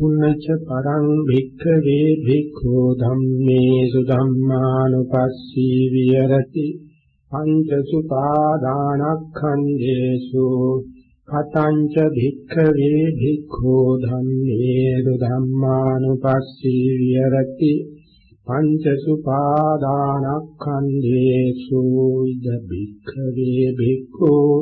පුන්නච පරං භික්ඛවේ භික්ඛෝ ධම්මේසු ධම්මානුපස්සී විහෙරති. පංචසු පාදානක්ඛන්දේසු කතංච භික්ඛවේ භික්ඛෝ ධම්මේසු ධම්මානුපස්සී විහෙරති. පංචසු පාදානක්ඛන්දේසු ඉද භික්ඛවේ භික්ඛෝ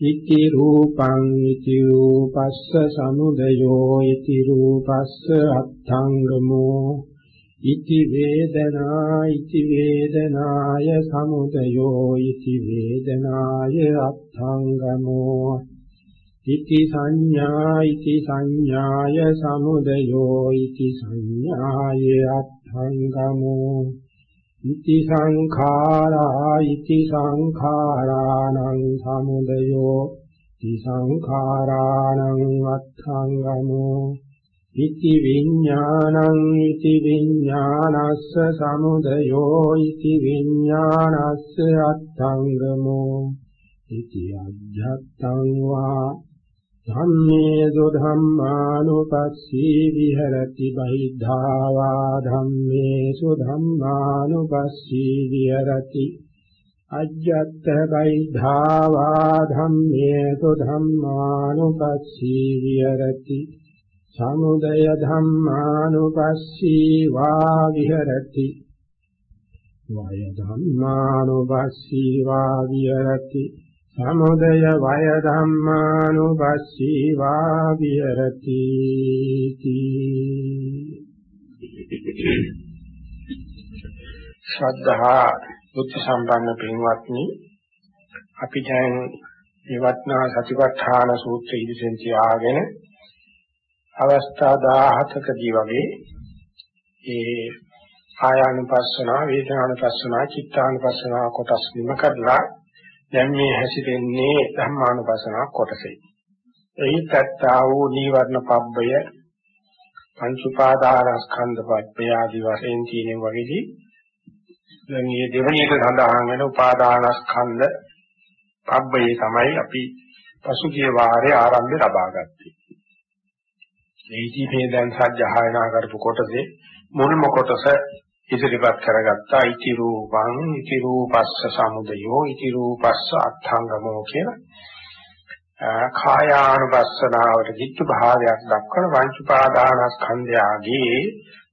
ඉති රූපං ඉති රූපස්ස සමුදයෝ ඉති රූපස්ස අත්ථංගමෝ. ඉති වේදනා ඉති වේදනාය සමුදයෝ ඉති වේදනාය අත්ථංගමෝ. ඉති සංඥා ඉති සංඥාය සමුදයෝ ඉති සංඥාය අත්ථංගමෝ. ඉති සංඛාරා ඉති සංඛාරාණං සමුදයෝ ඉති සංඛාරාණං අත්ථංගමෝ ඉති විඥානං ඉති විඥානස්ස සමුදයෝ ඉති විඥානස්ස අත්ථංගමෝ ඉති අජ්ජත්තං වා ධම්මේසු ධම්මානුපස්සී විහෙරති බහිද්ධාවා ධම්මේසු ධම්මානුපස්සී විහෙරති අජ්ජත්ත බහිද්ධාවා ධම්මේසු ධම්මානුපස්සී විහෙරති සමුදය ධම්මානුපස්සී වා විහෙරති වය ධම්මානුපස්සී වා විහෙරති සමුදය වය ධම්මානුපස්සී වා විහෙරති. ශ්‍රද්ධා බුද්ධ සම්පන්න පින්වත්නි අපි දැන් විවත්නා සතිපට්ඨාන සූත්‍රය ඉදිරියෙන් තියාගෙන අවස්ථා 17කදී වගේ ඒ ආයානුපස්සන වේදනානුපස්සන චිත්තානුපස්සන කොටස් නිම කරලා දැන් මේ හැසිරෙන්නේ ධම්මානුපස්සන කොටසේ. එහි තත්තා වූ නීවරණ පබ්බය පංච උපාදානස්කන්ධ පබ්බය ආදී වශයෙන් තියෙන වගේදී දැන් මේ දෙවණියට සඳහන් වෙන උපාදානස්කන්ධ පබ්බේ තමයි අපි පසුගිය වාරේ ආරම්භය ලබා ගත්තේ. මේකී මේ දැන් සත්‍යයනා කරපු කොටසේ මුල්ම කොටස ඉදිරිපත් කරගත්තා. ඉති රූපං ඉති රූපස්ස සමුදයෝ ඉති රූපස්ස අත්ථංගමෝ කියලා. කායානුපස්සනාවට කිච්ච භාවයක් දක්වන පංචපාදානස්කන්ධයගේ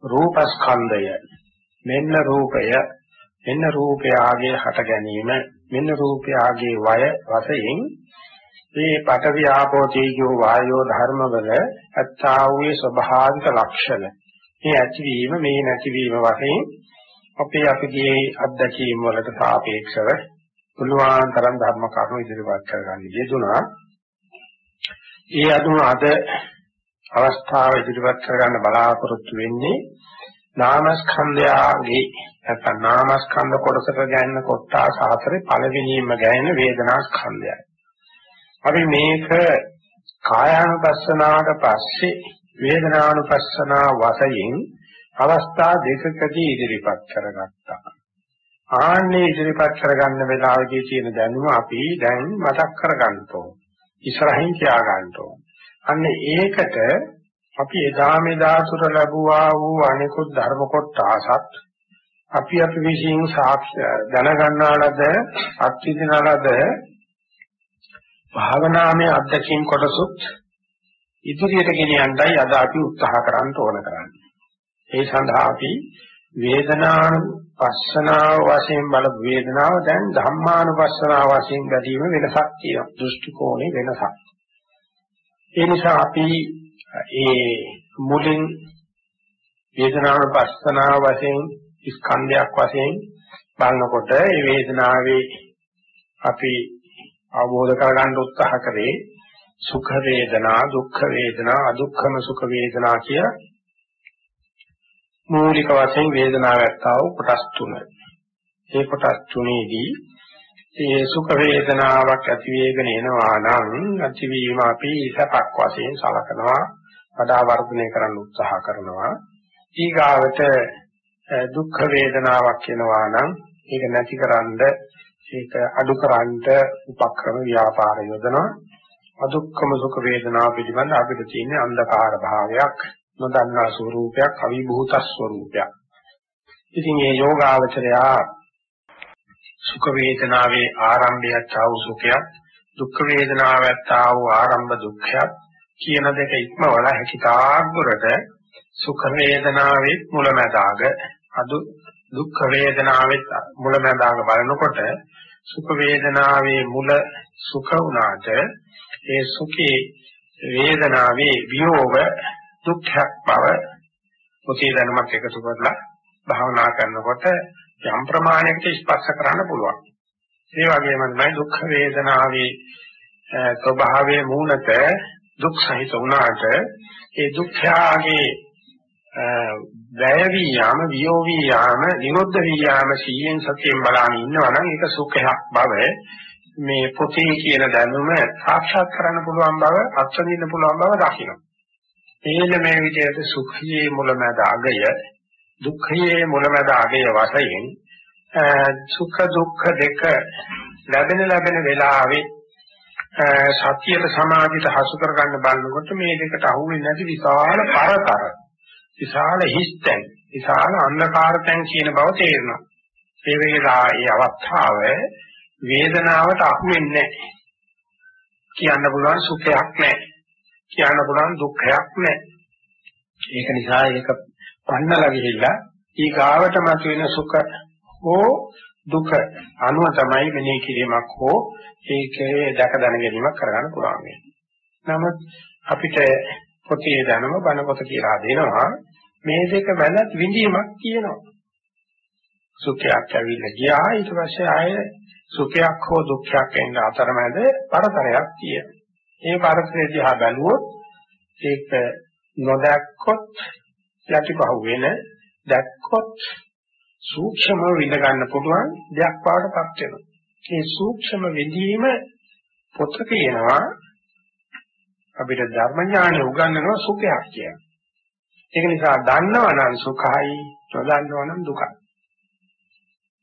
රූපස්කන්ධය. මෙන්න රූපය. මෙන්න රූපයාගේ හට ගැනීම. මෙන්න රූපයාගේ වය වශයෙන් මේ පඨවි ආපෝ තේජෝ වායෝ ධර්මවල අත්තා වූ ස්වභාවික ලක්ෂණ. මේ ඇතිවීම මේ නැතිවීම වශයෙන් අපේ අපගේ අත්දැකීම් වලට සාපේක්ෂව පුළුවන් තරම් ධර්ම කරුණු ඉදිරිපත් කරගන්න යෙදුනා. ඒ අනුව අද අවස්ථාව ඉදිරිපත් කරගන්න බලාපොරොත්තු වෙන්නේ නාමස්කන්ධයගේ නැත්නම් නාමස්කන්ධ කොටසට ගැන කොටස් හතරේ පළවෙනිම ගැන වේදනා ස්කන්ධයයි. අපි මේක කායානුපස්සනාවට පස්සේ වේදනානුපස්සනා වශයෙන් අවස්ථා දෙකකදී ඉදිරිපත් කරගත්තා. ආන්නේ ඉදිරිපත් කරගන්න වෙලාවේදී තියෙන දැනුම අපි දැන් මතක් කරගන්න ඕන. ඉස්සරහින් තියාගන්න ඕන. අන්න ඒකට අපි එදා මෙදා තුර ලැබුවා වූ අනිකුත් ධර්ම කොටසත් අපි අපි විශ්ින් සාක්ෂි දැනගන්නාලද අත්විඳිනාලද භාවනාමය අධ්‍යක්ෂින් කොටසුත් ඉදිරියට ගෙන යන්නයි අද අපි උත්සාහ කරන්න ඕන කරන්නේ. ඒ සඳහා අපි වේදනා පස්සනාව වශයෙන් බල වේදනාව දැන් ධම්මානුපස්සනාව වශයෙන් ගැදීම වෙනසක් තියෙනවා. දෘෂ්ටි කෝණේ වෙනසක්. ඒ නිසා අපි ඒ මුලින් වේදනානුපස්සනාව වශයෙන් ස්කන්ධයක් වශයෙන් බලනකොට ඒ වේදනාවේ අපි අවබෝධ කරගන්න උත්සාහ කරේ සුඛ වේදනා, දුක්ඛ වේදනා, අදුක්ඛම සුඛ වේදනා කිය මූලික වශයෙන් වේදනාවත්තා වූ කොටස් තුන. ඒ කොටස් තුනේදී ඒ සුඛ වේදනාවක් ඇති වේගන එනවා නම් ඇතිවීම අපි සපක් වශයෙන් සලකනවා වඩා වර්ධනය කරන්න උත්සාහ කරනවා ඊගාවට දුක්ඛ වේදනාවක් එනවා නම් ඒක නැතිකරන්න ඒක අඩුකරන්න උපක්‍රම ව්‍යාපාර යොදනවා අදුක්ඛම සුඛ වේදනාව පිළිබඳ අපිට තියෙන අන්ධකාර භාවයක් නොදන්නා ස්වરૂපයක් අවිභූත ස්වરૂපයක් ඉතින් මේ යෝගාවචරයා සුඛ වේදනාවේ ආරම්භයත් ආ වූ සුඛයක් දුක්ඛ වේදනාවත් ආ වූ ආරම්භ දුක්ඛයක් කියන දෙක ඉක්මවල හැකිතාගුරට සුඛ වේදනාවේ මුලැමැදාග අදු දුක්ඛ වේදනාවේ මුලැමැදාග බලනකොට සුඛ වේදනාවේ මුල සුඛ වුණාට ඒ සුඛේ වේදනාවේ වියෝග දුක්ඛයක් බව මොකේ දැනුමක් එකතු කරලා භාවනා කරනකොට යම් ප්‍රමාණයකට ස්පර්ශ කරන්න පුළුවන්. ඒ වගේම තමයි දුක්ඛ වේදනාවේ ස්වභාවයේ මූලත දුක් සහිත වුණාට ඒ දුක්ඛයාගේ වැය වී යාම වියෝ වී යාම නිරුද්ධ වී යාම සීයෙන් සතියෙන් බලන ඉන්නවනම් ඒක සුඛයක් බව මේ පොතේ කියන දැනුම සාක්ෂාත් කරන්න පුළුවන් බව අත්විඳින්න පුළුවන් බව දකින්න. මේන මේ විදිහට සුඛයේ මුලමැද අගය දුක්ඛයේ මුලමැද අගය වශයෙන් සුඛ දුක්ඛ දෙක ලැබෙන ලැබෙන වෙලාවේ සතියට සමාධියට හසු කරගන්න බලනකොට මේ දෙකට අහුවෙන්නේ නැති විශාල පරතර විශාල හිස්තැන් විශාල අන්ධකාරතැන් කියන බව තේරෙනවා ඒ වේලා ඒ අවස්ථාව වේදනාවට අහුවෙන්නේ නැහැ. කියන්න පුළුවන් සුඛයක් නැහැ. කියන්න පුළුවන් දුක්ඛයක් නැහැ. ඒක නිසා ඒක පන්නලා ගිහිල්ලා ඊ ගාවට මතුවෙන සුඛ හෝ දුක අනුව තමයි මෙනෙහි කිරීමක් හෝ ඒකේ දැක දැන ගැනීමක් කරගන්න පුළුවන් වෙන්නේ. නමුත් අපිට පොතේ දැනුම බණ පොත කියලා දෙනවා. මේ දෙක වැළත් විඳීමක් කියනවා. සුඛයක් ඇවිල්ලා ගියා. ඊට පස්සේ ආය සුඛයක් හෝ දුක්ඛයක් එන්න අතරමැද පරතරයක් තියෙනවා. ඒ පරතරය දිහා බැලුවොත් ඒක නොදැක්කොත් යටිපහුව වෙන දැක්කොත් සූක්ෂම විඳ ගන්න පුළුවන් දෙයක් බවටපත් වෙනවා. මේ සූක්ෂම විඳීම පොත කියනවා අපිට ධර්ම ඥානෙ උගන්වනවා සුඛයක් කියලා. ඒක නිසා දන්නවනම් සුඛයි, නොදන්නවනම් දුකයි.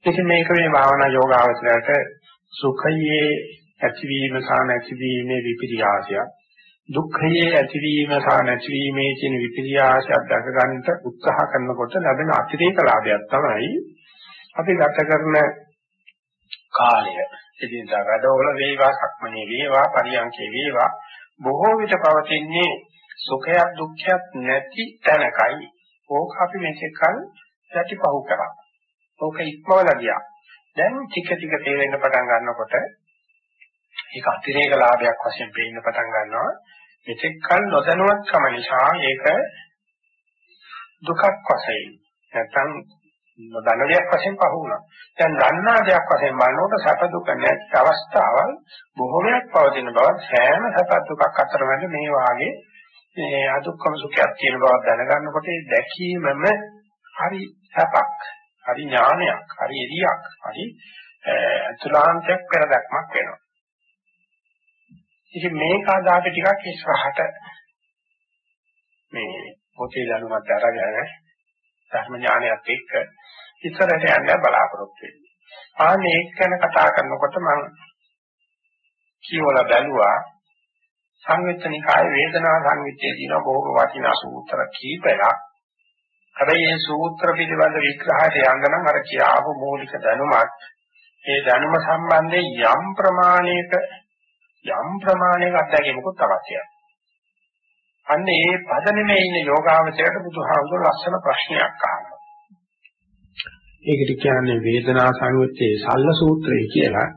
ඉතින් මේක මේ භාවනා යෝගාවචරයට සුඛයේ ඇතිවීම සහ නැතිවීමේ විපිරියාසයක් දුක්ඛයේ ඇතිවීම සහ නැතිවීමේ කියන විපිරියාසයක් දැක ගන්නට උත්සාහ කරනකොට ලැබෙන අතිරේක ලාභයක් තමයි අපි ගත කරන කාලය. ඉතින් වැඩවල වේවා, සක්මනේ වේවා, පරියන්කේ වේවා බොහෝ විට පවතින්නේ සුඛයක් දුක්ඛයක් නැති තැනකයි. ඕක අපි මේකෙන් කල් යටිපහුව කරා. ඕක ඉක්මවලා ගියා. දැන් ටික ටික තේරෙන්න පටන් ගන්නකොට ඒක අතිරේක ලාභයක් වශයෙන් පේන්න පටන් ගන්නවා. මෙතෙක් කල නොදැනුවත්කම නිසා ඒක දුකක් වශයෙන් නැත්නම් නොදන්න දෙයක් වශයෙන් පහ වුණා. දැන් දන්නා දෙයක් වශයෙන් බලනකොට සැප දුක නැති අවස්ථාවල් බොහෝමයක් පවතින බව සෑම සැප දුකක් අතරමැද මේ වාගේ මේ අදුක්කම සුඛයක් තියෙන බව දැනගන්නකොට ඒ දැකීමම හරි සැපක්, හරි ඥානයක්, හරි එළියක්, හරි අතුලාන්තයක් පෙර දැක්මක් වෙනවා. ඉතින් මේක අද අපි ටිකක් ඉස්සරහට මේ පොතේ දැනුමත් අරගෙන ධර්ම ඥානයත් එක්ක ඉස්සරහට යන්න බලාපොරොත්තු වෙන්නේ. ආන්නේ ඒක ගැන කතා කරනකොට මම කියවලා බැලුවා සංවිතනිකාය වේදනා සංවිතයේ තියෙන බොහෝ වටිනා සූත්‍ර කීපයක්. හැබැයි මේ සූත්‍ර පිළිබඳ විග්‍රහයට යන්න නම් අර කියාපු මූලික දැනුමත් ඒ දැනුම සම්බන්ධයෙන් යම් ප්‍රමාණයක යම් ප්‍රමාණයක අත්දැකීමකුත් අවශ්‍යයි. අන්න ඒ පදනෙමේ ඉන්න යෝගාවචරයට බුදුහාමුදුර ලස්සන ප්‍රශ්නයක් අහනවා. ඒකට කියන්නේ වේදනා සංයුත්තේ සල්ල සූත්‍රය කියලා.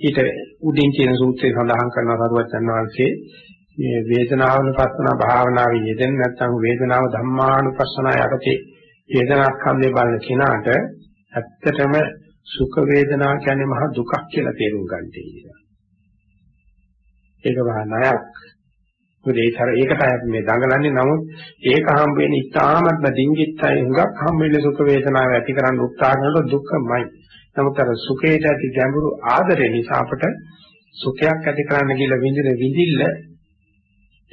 ඊට උඩින් කියන සූත්‍රය සඳහන් කරන සරුවචන් වහන්සේ මේ වේදනාවනුපස්සන භාවනාවේ යෙදෙන නැත්නම් වේදනාව ධම්මානුපස්සන යටතේ වේදනාස්කන්ධය බලන කෙනාට ඇත්තටම සුඛ වේදනා කියන්නේ මහ දුකක් කියලා තේරුම් ගන්න තියෙනවා. ඒක වහනයක්. මොකද ඒතර ඒකටයි අපි මේ දඟලන්නේ නමුත් ඒක හම් වෙන්නේ ඉතාමත්ම ඩිංගිත්තයි හුඟක් හම් වෙන්නේ සුඛ වේදනාව ඇති කරන්න උත්සාහ කරනකොට දුක්ඛමයි. නමුත් අර සුඛයට ඇති ගැඹුරු ආදරය නිසා අපට සුඛයක් ඇති කරන්න කියලා විඳින විඳිල්ල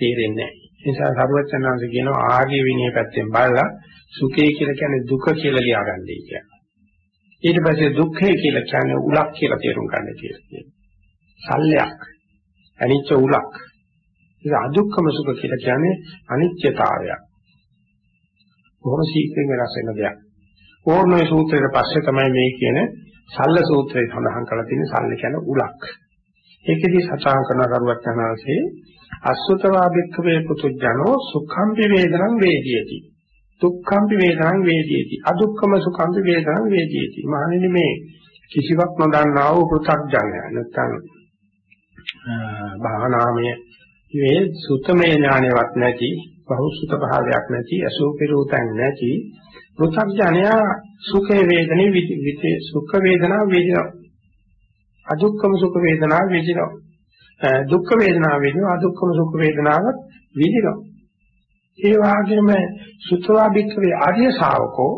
තේරෙන්නේ නැහැ. ඒ නිසා සරුවචනාංශ කියනවා ආර්ය විනය පැත්තෙන් බලලා සුඛය කියලා කියන්නේ දුක කියලා ලියාගන්නයි කියන්නේ. ඊට පස්සේ දුක්ඛය කියලා කියන්නේ උලක් කියලා තේරුම් ගන්න කියලා. සල්ලයක්. අනිච්ච උලක්. ඒක අදුක්කම සුඛ කියලා කියන්නේ අනිත්‍යතාවයක්. බොහොම ශීක්‍රයෙන් වෙනස් වෙන දෙයක්. ඕනෝයි සූත්‍රයට පස්සේ තමයි මේ කියන සල්ල සූත්‍රය සඳහන් කරලා තියෙන්නේ සල්ල කියන්නේ උලක්. ඒකෙදි සචාන් කරන කරුවත් යනාසේ අසුතවා භික්ඛවේ පුතුජනෝ සුඛම් වේදනං වේදියති. දුක්ඛම් වේදනං වේදියති. අදුක්ඛම සුඛම් වේදනං වේදියති. මහණෙනි මේ කිසිවක් නොදන්නා වූ පෘථග්ජනය නැත්නම් භාවනාමය මේ සුතමේ ඥානවත් නැති බහුසුත භාවයක් නැති අසෝපිරූතන් නැති පෘථග්ජනයා සුඛ වේදනේ විතේ සුඛ වේදනා වේදිනවා අදුක්ඛම සුඛ වේදනා වේදිනවා දුක්ඛ වේදනාව වේදිනවා අදුක්ඛම සුඛ වේදනාවත් වේදිනවා ඒ වගේම සුතවා භික්ඛවේ ආර්ය ශාවකෝ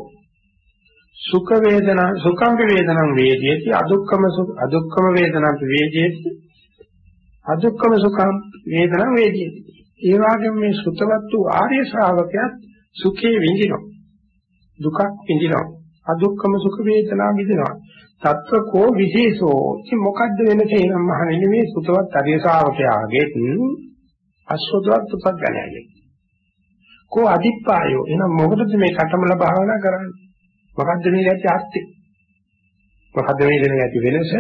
සුඛ වේදනා සුඛං වේදනං වේදියති අදුක්ඛම අදුක්ඛම වේදනං වේදියති අදුක්ඛම සුඛං වේදනං වේදියති ඒ වගේම මේ සුතවත් වූ ආර්ය ශ්‍රාවකයාත් සුඛේ විඳිනවා. දුකක් විඳිනවා. අදුක්ඛම සුඛ වේදනා විඳිනවා. తත්ව කෝ විශේෂෝ ඉතින් මොකද්ද වෙනසේ නම් මහණෙනි මේ සුතවත් ආර්ය ශ්‍රාවකයාගේ අස්වදවත් පුතග්ගණයගේ කෝ අදිප්පායෝ එහෙනම් මොකටද මේ කටමල භාවනා කරන්නේ මොකද්ද මේ ඇති අර්ථය මොකද්ද මේ දෙන ඇති වෙනස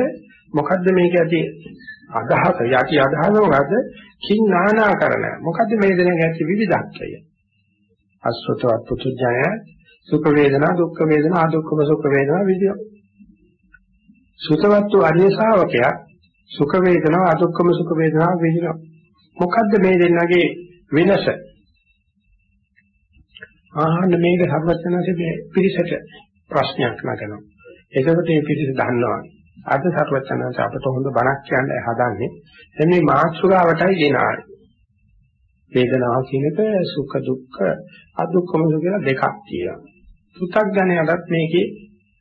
මොකද්ද මේක ඇති අදහස යටි අදහස මොකද්ද කිං නානාකරණ මොකද්ද මේ දෙන ඇති විවිධත්වය අස්වතවත් පුතුජය සුඛ වේදනා දුක්ඛ වේදනා අදුක්ඛම සුඛ වේදනා විදිය සුතවත්තු අරිය ශාවකයා සුඛ වේදනා අදුක්ඛම සුඛ වේදනා විදිය මොකද්ද මේ දෙන්නගේ වෙනස ආහන්න මේක සර්වඥාන්සේ මේ පිරිසට ප්‍රශ්නයක් නගනවා. එතකොට මේ පිරිස දන්නවා. අද සර්වඥාන්ස අපට හොඳ බණක් කියන්න හදන්නේ. දැන් මේ මාත්‍රාවටයි ගෙනාවේ. වේදනාව කියන එක සුඛ දුක්ඛ අදුක්ඛම කියලා දෙකක් තියෙනවා. පු탁ඥයටත් මේකේ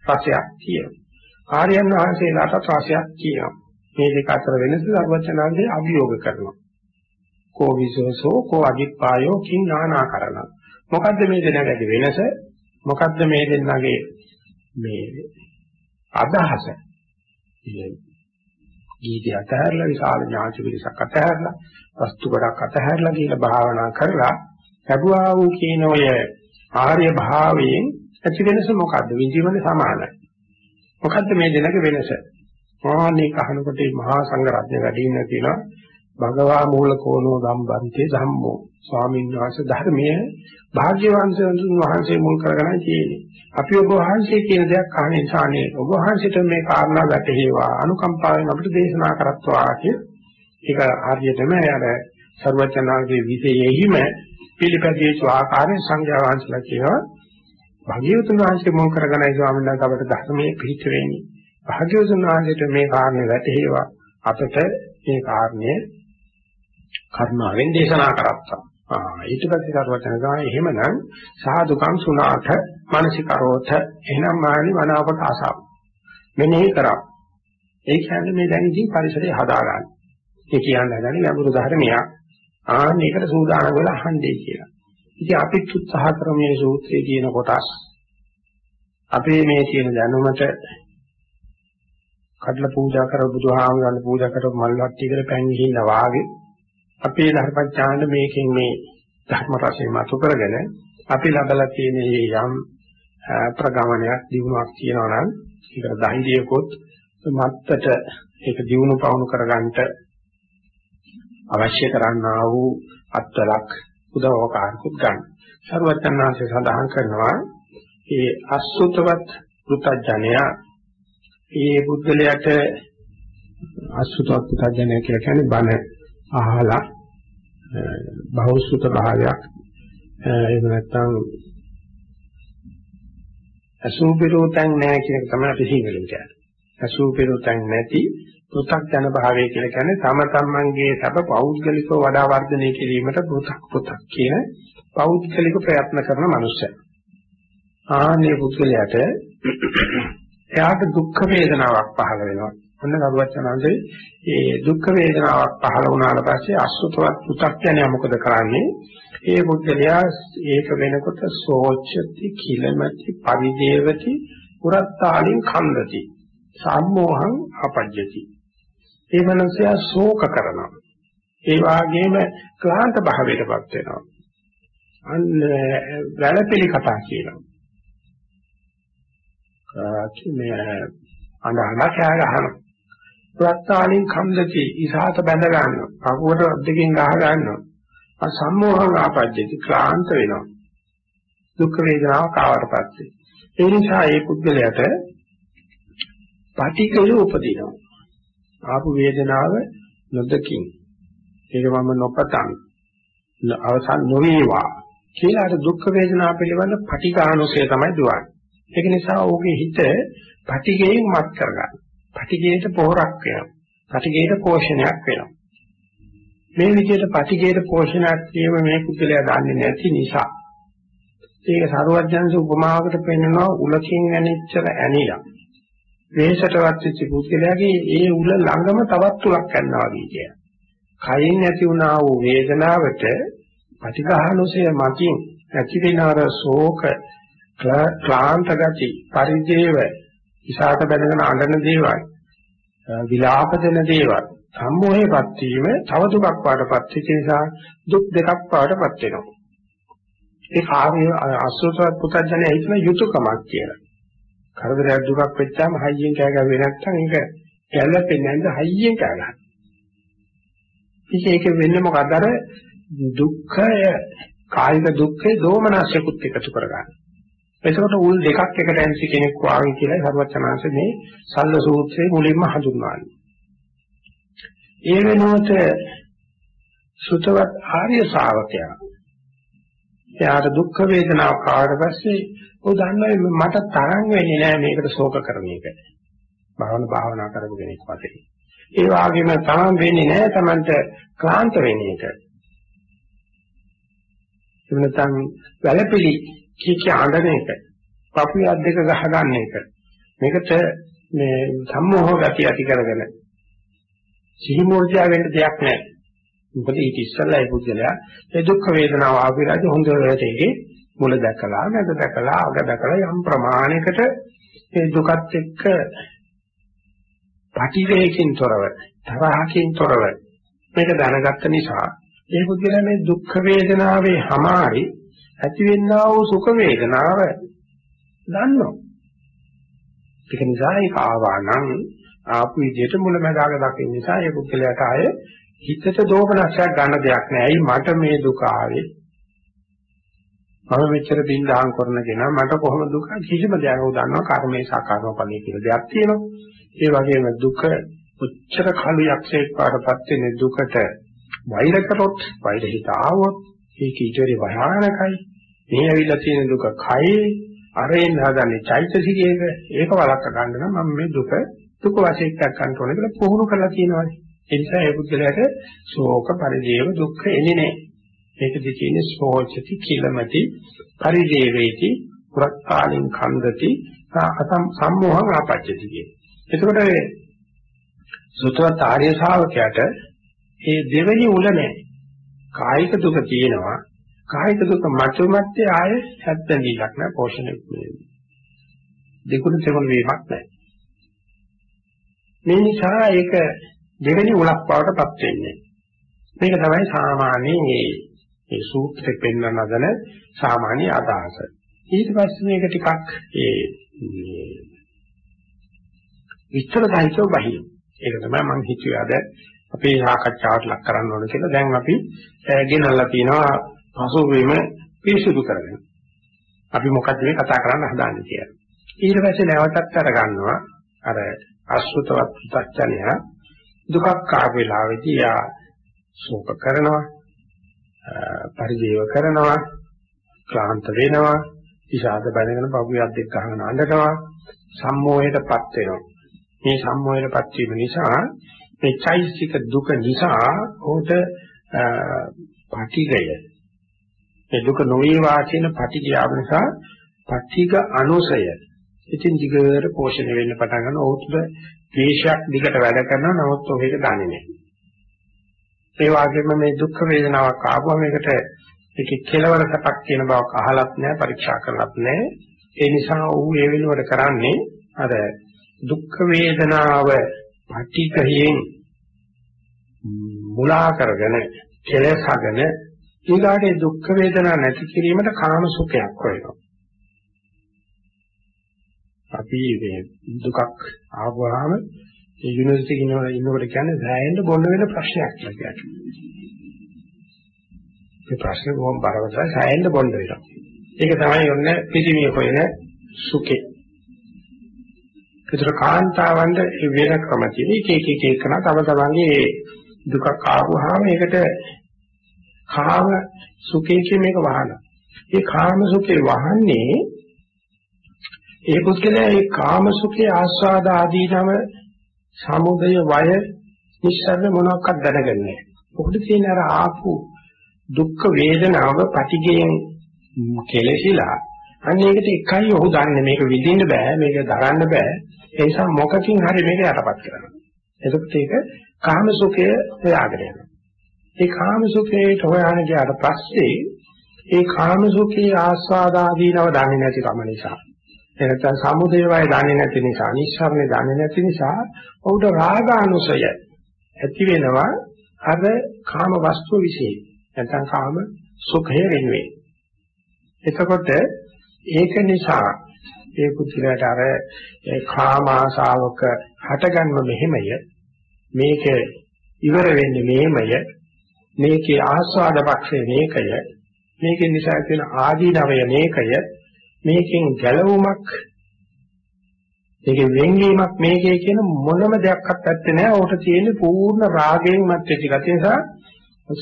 රසයක් තියෙනවා. ආර්යයන් වහන්සේලාට රසයක් තියෙනවා. මේ දෙක අතර වෙනස සර්වඥාන්සේ අභියෝග කරනවා. කෝ විසෝසෝ කෝ අදිප්පායෝ කිං නානාකරණ මොකද්ද මේ දෙන්නගේ වෙනස? මොකද්ද මේ දෙන්නගේ මේ අදහස? ගීති අතහැරලා විශාල ඥාති පිරිසක් අතහැරලා වස්තු ගොඩක් අතහැරලා කියලා භාවනා කරලා ලැබුවා වූ කියන ඔය ආර්ය භාවයෙන් ඇති වෙනස මොකද්ද? විඳිමන සමානයි. මොකද්ද මේ දෙන්නගේ වෙනස? ආනේ කහනකොට මහා සංඝ රත්නය වැඩි ඉන්න කියලා භගවා මූලකෝණෝ ධම්බන්තේ ධම්මෝ ස්වාමීන් වහන්සේ ධර්මයේ භාග්‍යවන්තයන් වහන්සේ මුල් කරගෙන තියෙන්නේ. අපි ඔබ වහන්සේ කියන දෙයක් අහන නිසානේ ඔබ වහන්සේට මේ කාරණා වැටහෙවා අනුකම්පාවෙන් අපිට දේශනා කරත්වා කිය. ඒක හරියටම අර සර්වචනාගේ විදේයෙහිම පිළිපැදිය යුතු ආකාරයෙන් සංඝයා වහන්සේලා කියනවා. භාග්‍යවතුන් වහන්සේ මුල් කරගෙනයි ස්වාමීන් වහන්සේ අපට ධර්මයේ පිහිට වෙන්නේ. භාග්‍යවතුන් වහන්සේට මේ කාරණේ වැටහෙවා. අපිට මේ කාරණේ කර්මාවෙන් දේශනා කරත්තා. ඊට පස්සේ කරුවචන ගාන එහෙමනම් සාදුකම් සුණාත මානසිකරෝත එහෙනම් මානි මනාවකට ආසාව මෙනෙහි කරා. ඒ කියන්නේ මේ දැන් ඉතින් පරිසරය හදාගන්න. ඒ කියන්නේ හදන්නේ යමුරු ධර්මයක්. ආන්න ඒකට සූදානම් වෙලා අහන්නේ කියලා. ඉතින් අපිත් උත්සාහ කරමු මේ සූත්‍රයේ කියන කොටස්. අපේ මේ තියෙන දැනුමට කඩලා පූජා කර බුදුහාමුදුරන් පූජා කර මල් වට්ටියකට පැන් ගිහිල්ලා වාගේ අපේ ධර්මඥාන මේකෙන් මේ ධර්ම රසය මතු කරගෙන අපි ලබලා තියෙන මේ යම් ප්‍රගමනයක් දිනුවක් තියෙනවා නම් ඒක ධෛර්යයකොත් මත්තට ඒක දිනු පවණු කරගන්නට අවශ්‍ය කරන්නා වූ අත්වලක් උදව්වකාරකුත් ගන්න. සර්වඥාන්සේ සඳහන් කරනවා ඒ අසුතවත් පුත්තජනයා ඒ පුද්ගලයාට අසුතවත් පුත්තජනය කියලා කියන්නේ බණ අහලා බහුසුත භාවයක් එහෙම නැත්නම් අසුපිරුතන් නැහැ කියන එක තමයි අපි සිංහලෙන් කියන්නේ. අසුපිරුතන් නැති පෘථග්ජන භාවය කියලා කියන්නේ තම තමන්ගේ සබ පෞද්ගලිකව වඩා වර්ධනය කිරීමට පෘථක් පෘථක් කියන පෞද්ගලික ප්‍රයත්න කරන මනුස්සය. ආන්නේ පුද්ගලයාට එයාට දුක් වේදනාවක් පහළ වෙනවා. ඔන්න කරුවචනන්දේ ඒ දුක් වේදනාවක් පහළ වුණාට පස්සේ අසුතවත් පු탁ඥය මොකද කරන්නේ? ඒ පුද්ගලයා ඒක වෙනකොට සෝච්චති, කිලමති, පරිදේවති, පුරත්තාලින් කන්දති. සම්මෝහං අපජ්ජති. ඒ මනසයා ශෝක කරනවා. ඒ වාගේම ක්ලාන්ත භාවයටපත් වෙනවා. අන්න වැළපෙලි කතා කියනවා. මේ අඬහඬ කෑ ගහනවා. ප්‍රත්තාලින් කම්දති ඉසాత බැඳ ගන්නවා. කකුවට දෙකෙන් ගහ ගන්නවා. අ සම්මෝහං ආපජ්ජති ක්ලාන්ත වෙනවා. දුක් වේදනාව කාවරපත් ඒ නිසා මේ පුද්ගලයාට පටිකය උපදිනවා. ආපු වේදනාව නොදකින් ඒක මම නොපතන් අවසන් නොවේවා කියලා අර දුක් වේදනාව පිළිබඳ පටිඝානෝසය තමයි දුවන්නේ. ඒක නිසා ඔහුගේ හිත පටිඝයෙන් මත් කරගන්න. පටිඝයට පොහොරක් වෙනවා. පටිඝයට පෝෂණයක් වෙනවා. මේ විදිහට පටිඝයට පෝෂණයක් වීම මේ කුසලයා දන්නේ නැති නිසා ඒක සරුවඥන්ස උපමාවකට පෙන්නනවා උලකින් ඇනිච්චර ඇනිලා. වේසටවත් වෙච්ච කුසලයාගේ ඒ උල ළඟම තවත් උලක් ගන්නවා වගේ කයින් ඇති වුණා වූ වේදනාවට පටිඝානුසය මතින් ඇති වෙන අර ශෝක ක්ලාන්ත ගති පරිදේව ඉසాత බැඳගෙන අඬන දේවල් විලාප දෙන දේවල් සම්මෝහයපත් වීම තව දුකක් පාටපත් වෙච්ච නිසා දුක් දෙකක් පාටපත් වෙනවා. ඒ කාර්ය අසුසවත් පුතඥය හිතන යුතුයකමක් කියලා. කරදරයක් දුකක් වෙච්චාම හයියෙන් කෑ ගැව්වේ නැත්නම් ඒක ගැළපෙන්නේ නැන්ද හයියෙන් කෑ ගන්න ඉතින් ඒක වෙන්නේ මොකද අර දුක්ඛය කායික දුක්ඛේ දෝමනස්යකුත් එකතු කරගන්න. එතකොට උල් දෙකක් එකට ඇන්සි කෙනෙක් වාගේ කියලා සර්වචනාංශ මේ සල්ල සූත්‍රයේ මුලින්ම හඳුන්වන්නේ. ඒ වෙනුවට සුතවත් ආර්ය ශාවකයා එයාට දුක් වේදනාව කාවට පස්සේ ਉਹ දන්නවා මට තරම් වෙන්නේ නැහැ මේකට ශෝක කරන එක. භාවන භාවනා කරපු කෙනෙක් වශයෙන්. ඒ වගේම තරම් වෙන්නේ නැහැ Tamanට ක්ලාන්ත වෙන එක. එවනතන් වැළපිලි කී කිය අඬන එක, පපුවේ අත් දෙක ගහ ගන්න එක. මේකට මේ සම්මෝහ ගතිය ඇති කරගෙන සිහි මෝර්ජා වෙන්න දෙයක් නැහැ. මොකද ඊට ඉස්සෙල්ලා ඒ පුද්ගලයා ඒ දුක් වේදනාව ආවිරාජ හොඳට ඒකේ මුල දැකලා නැද දැකලා අග දැකලා යම් ප්‍රමාණයකට ඒ දුකත් එක්ක පටිඝයකින් තොරව තරහකින් තොරව මේක දැනගත්ත නිසා ඒ පුද්ගලයා මේ දුක් වේදනාවේ හැමාරි ඇතිවෙනා වූ සුඛ වේදනාව දන්නවා. ඒක නිසා ඒක ආවා නම් ආපු විදිහට මුලැමැදාක දකින්න නිසා ඒ පුද්ගලයාට ආයේ හිතට දෝමනක්ෂයක් ගන්න දෙයක් නෑ. ඇයි මට මේ දුක ආවේ? මම මෙච්චර බින්දාම් කරනගෙන මට කොහොම දුක කිසිම දෙයක් උදන්නවා කර්මයේ සාකාරව ඵලයේ කියලා දෙයක් තියෙනවා. ඒ වගේම දුක උච්චර කලු යක්ෂයෙක් පාටපත් වෙන දුකට වෛර කරොත් වෛර හිත ආවොත් ඒක ඊට වඩා භයානකයි. මේ ඇවිල්ලා තියෙන දුක කයේ අරෙන් හදන්නේ චෛතසිකයක ඒක වළක්ව ගන්න නම් මම මේ දුක දුක වශයෙන් දක්වන්න ඕනේ කියලා පුහුණු කරලා තියෙනවානේ. ඒ නිසා ඒ පුද්ගලයාට ශෝක පරිදේව දුක්ඛ එන්නේ නැහැ. මේකදී තියෙන්නේ සෝචති කිලමති පරිදේවේති පුරක්කාලින් ඛණ්ඩති සම්මෝහං ආපච්චති කියේ. එතකොට සුතවත් ආර්ය ශාවකයාට ඒ දෙවෙනි උල නැහැ. කායික දුක තියෙනවා කායික දුක මතුමැත්තේ ආයේ හැද්දැලිලක් නෑ පෝෂණය දෙකුණ තෙකුණ වීමක් නෑ මේ නිසා ඒක දෙවෙනි උලක් බවටපත් වෙන්නේ මේක තමයි සාමාන්‍ය මේ මේ සූත්‍රෙ පෙන්වන නදන සාමාන්‍ය අදහස. ඊට පස්සේ මේක ටිකක් ඒ විස්තර සහිතව බහි ඒක තමයි මම හිතුවේ අද අපේ සාකච්ඡාවට ලක් කරන්න ඕන කියලා. දැන් අපි ගෙනල්ලා තිනවා පසුබිම පිරිසුදු කරගෙන. අපි මොකද්ද මේ කතා කරන්න හදාන්නේ කියලා. ඊට පස්සේ නැවතත් අර ගන්නවා අර අසුතවත් පු탁ඥය දුකක් ආපු වෙලාවේදී යා ශෝක කරනවා. පරිදේව කරනවා ක්ලාන්ත වෙනවා ඉෂාද බැනගෙන පපුවක් දෙක ගහගෙන අඬනවා සම්මෝහයටපත් වෙනවා. මේ සම්මෝහයටපත් වීම නිසා මේ චෛසික දුක නිසා උට පටිගය. මේ දුක නොවේවා කියන පටිගය ආව නිසා පටිග අනුසය. ඉතින් දිගට පෝෂණය වෙන්න පටන් ගන්න ඔහුට ද්වේෂයක් දිගට වැඩ කරනවා. නමුත් ඔහේක දන්නේ නැහැ. ඒ වගේම මේ දුක් වේදනාවක් ආවම මේකට ඒකේ කෙලවර සපක් කියන බවක් අහලත් නැහැ පරීක්ෂා කරලත් නැහැ. ඒ නිසා ඔහු ඒ වෙනුවට කරන්නේ අර දුක් වේදනාව පටිඝයෙන් මුලා කරගෙන කෙලසගෙන ඊගාට දුක් වේදනා නැති කිරීමට කාම සුඛයක් හොයනවා. අපි මේ දුකක් ආවම ඒ යුනිවර්සිටි එකේ ඉන්නකොට කියන්නේ සෑහෙන්න බොන්න වෙන ප්‍රශ්නයක් කියලා කියනවා. මේ ප්‍රශ්නේ බොහොම බරපතල සෑහෙන්න බොන්න වෙනවා. ඒක තමයි ඔන්න පිළිමිය හොයන සුඛේ. ඒතර කාන්තාවන්ට වෙන ක්‍රම තියෙන එක එක එක එකන තම තමන්ගේ දුකක් ආවම ඒකට කාම සුඛේ කියන මේක වහනවා. ඒ කාම සුඛේ වහන්නේ ඒ පුද්ගලයා ඒ කාම සුඛේ ආස්වාද ආදීනම සමුදය වය නිස්සාරණ මොනවාක්වත් දැනගන්නේ නැහැ. මොකද තියෙන අර ආපු දුක් වේදනාව පටිගයෙන් කෙලෙසිලා අන්න ඒකට එකයි ඔහු දන්නේ මේක විඳින්න බෑ මේක දරන්න බෑ ඒ නිසා මොකකින් හරි මේක යටපත් කරනවා. එතකොට ඒක කාම සුඛය හොයාගෙන යනවා. ඒ කාම සුඛයට හොයාගෙන ගියාට පස්සේ ඒ කාම සුඛේ ආස්වාද ආදීනව දන්නේ නැති කම නිසා එනතන සමුදේ වය දන්නේ නැති නිසා නිස්සාරණේ දන්නේ නැති නිසා ඔහුට රාගානුසය ඇති වෙනවා අර කාම වස්තුව વિશે නැත්නම් කාම සුඛය වෙනුවේ එතකොට ඒක නිසා ඒ පුදුලට අර කාම ආශාවක හටගන්ම මෙහෙමය. මේක ඉවර වෙන්නේ මෙහෙමය මේකේ ආස්වාද පක්ෂය මේකය. මේකෙන් නිසා තියෙන ආදීනවය මේකය. මේකෙන් ගැලවුමක් මේකෙන් වෙන්වීමක් මේකේ කියන මොනම දෙයක්වත් ඇත්තේ නැහැ. උට තියෙන පූර්ණ රාගයෙන් මත් වෙච්ච ගතිය නිසා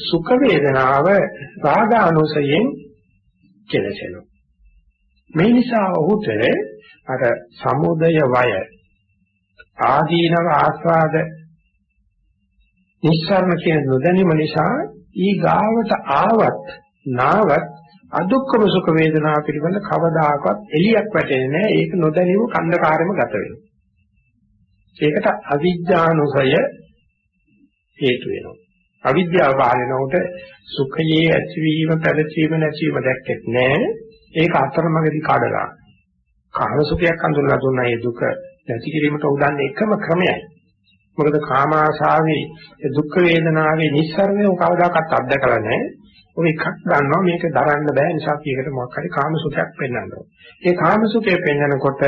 සුඛ වේදනාව රාගානුසයෙන් කෙලසෙනවා. මේ නිසා ඔහුට අර සමුදය වය ආදීනව ආස්වාද නිස්සාරණ කියන නොදැනීම නිසා ඊ ගාවට ආවත් නාවත් අදුක්කම සුඛ වේදනා පිළිබඳ කවදාකවත් එලියක් වැටෙන්නේ නැහැ. ඒක නොදැනීම කන්දකාරෙම ගත වෙනවා. ඒකට අවිජ්ජානුසය හේතු වෙනවා. අවිද්‍යාව පාලනකොට සුඛයේ ඇතිවීම පැවතීම නැතිවීම දැක්කෙත් නැහැ. ඒක අතරමඟදී කඩලා. කාම සුඛයක් හඳුනලා දුන්නා ඒ දුක නැති කිරීමට උදන්නේ එකම ක්‍රමයයි. මොකද කාම ආශාවේ දුක් වේදනාවේ නිස්සාරණය කවදාකවත් අත්දකලා නැහැ. ඔය එකක් ගන්නවා මේක දරන්න බෑ නිසා අපි ඒකට මොකක් හරි කාම සුඛයක් පෙන්වන්න ඕනේ. ඒ කාම සුඛය පෙන්වනකොට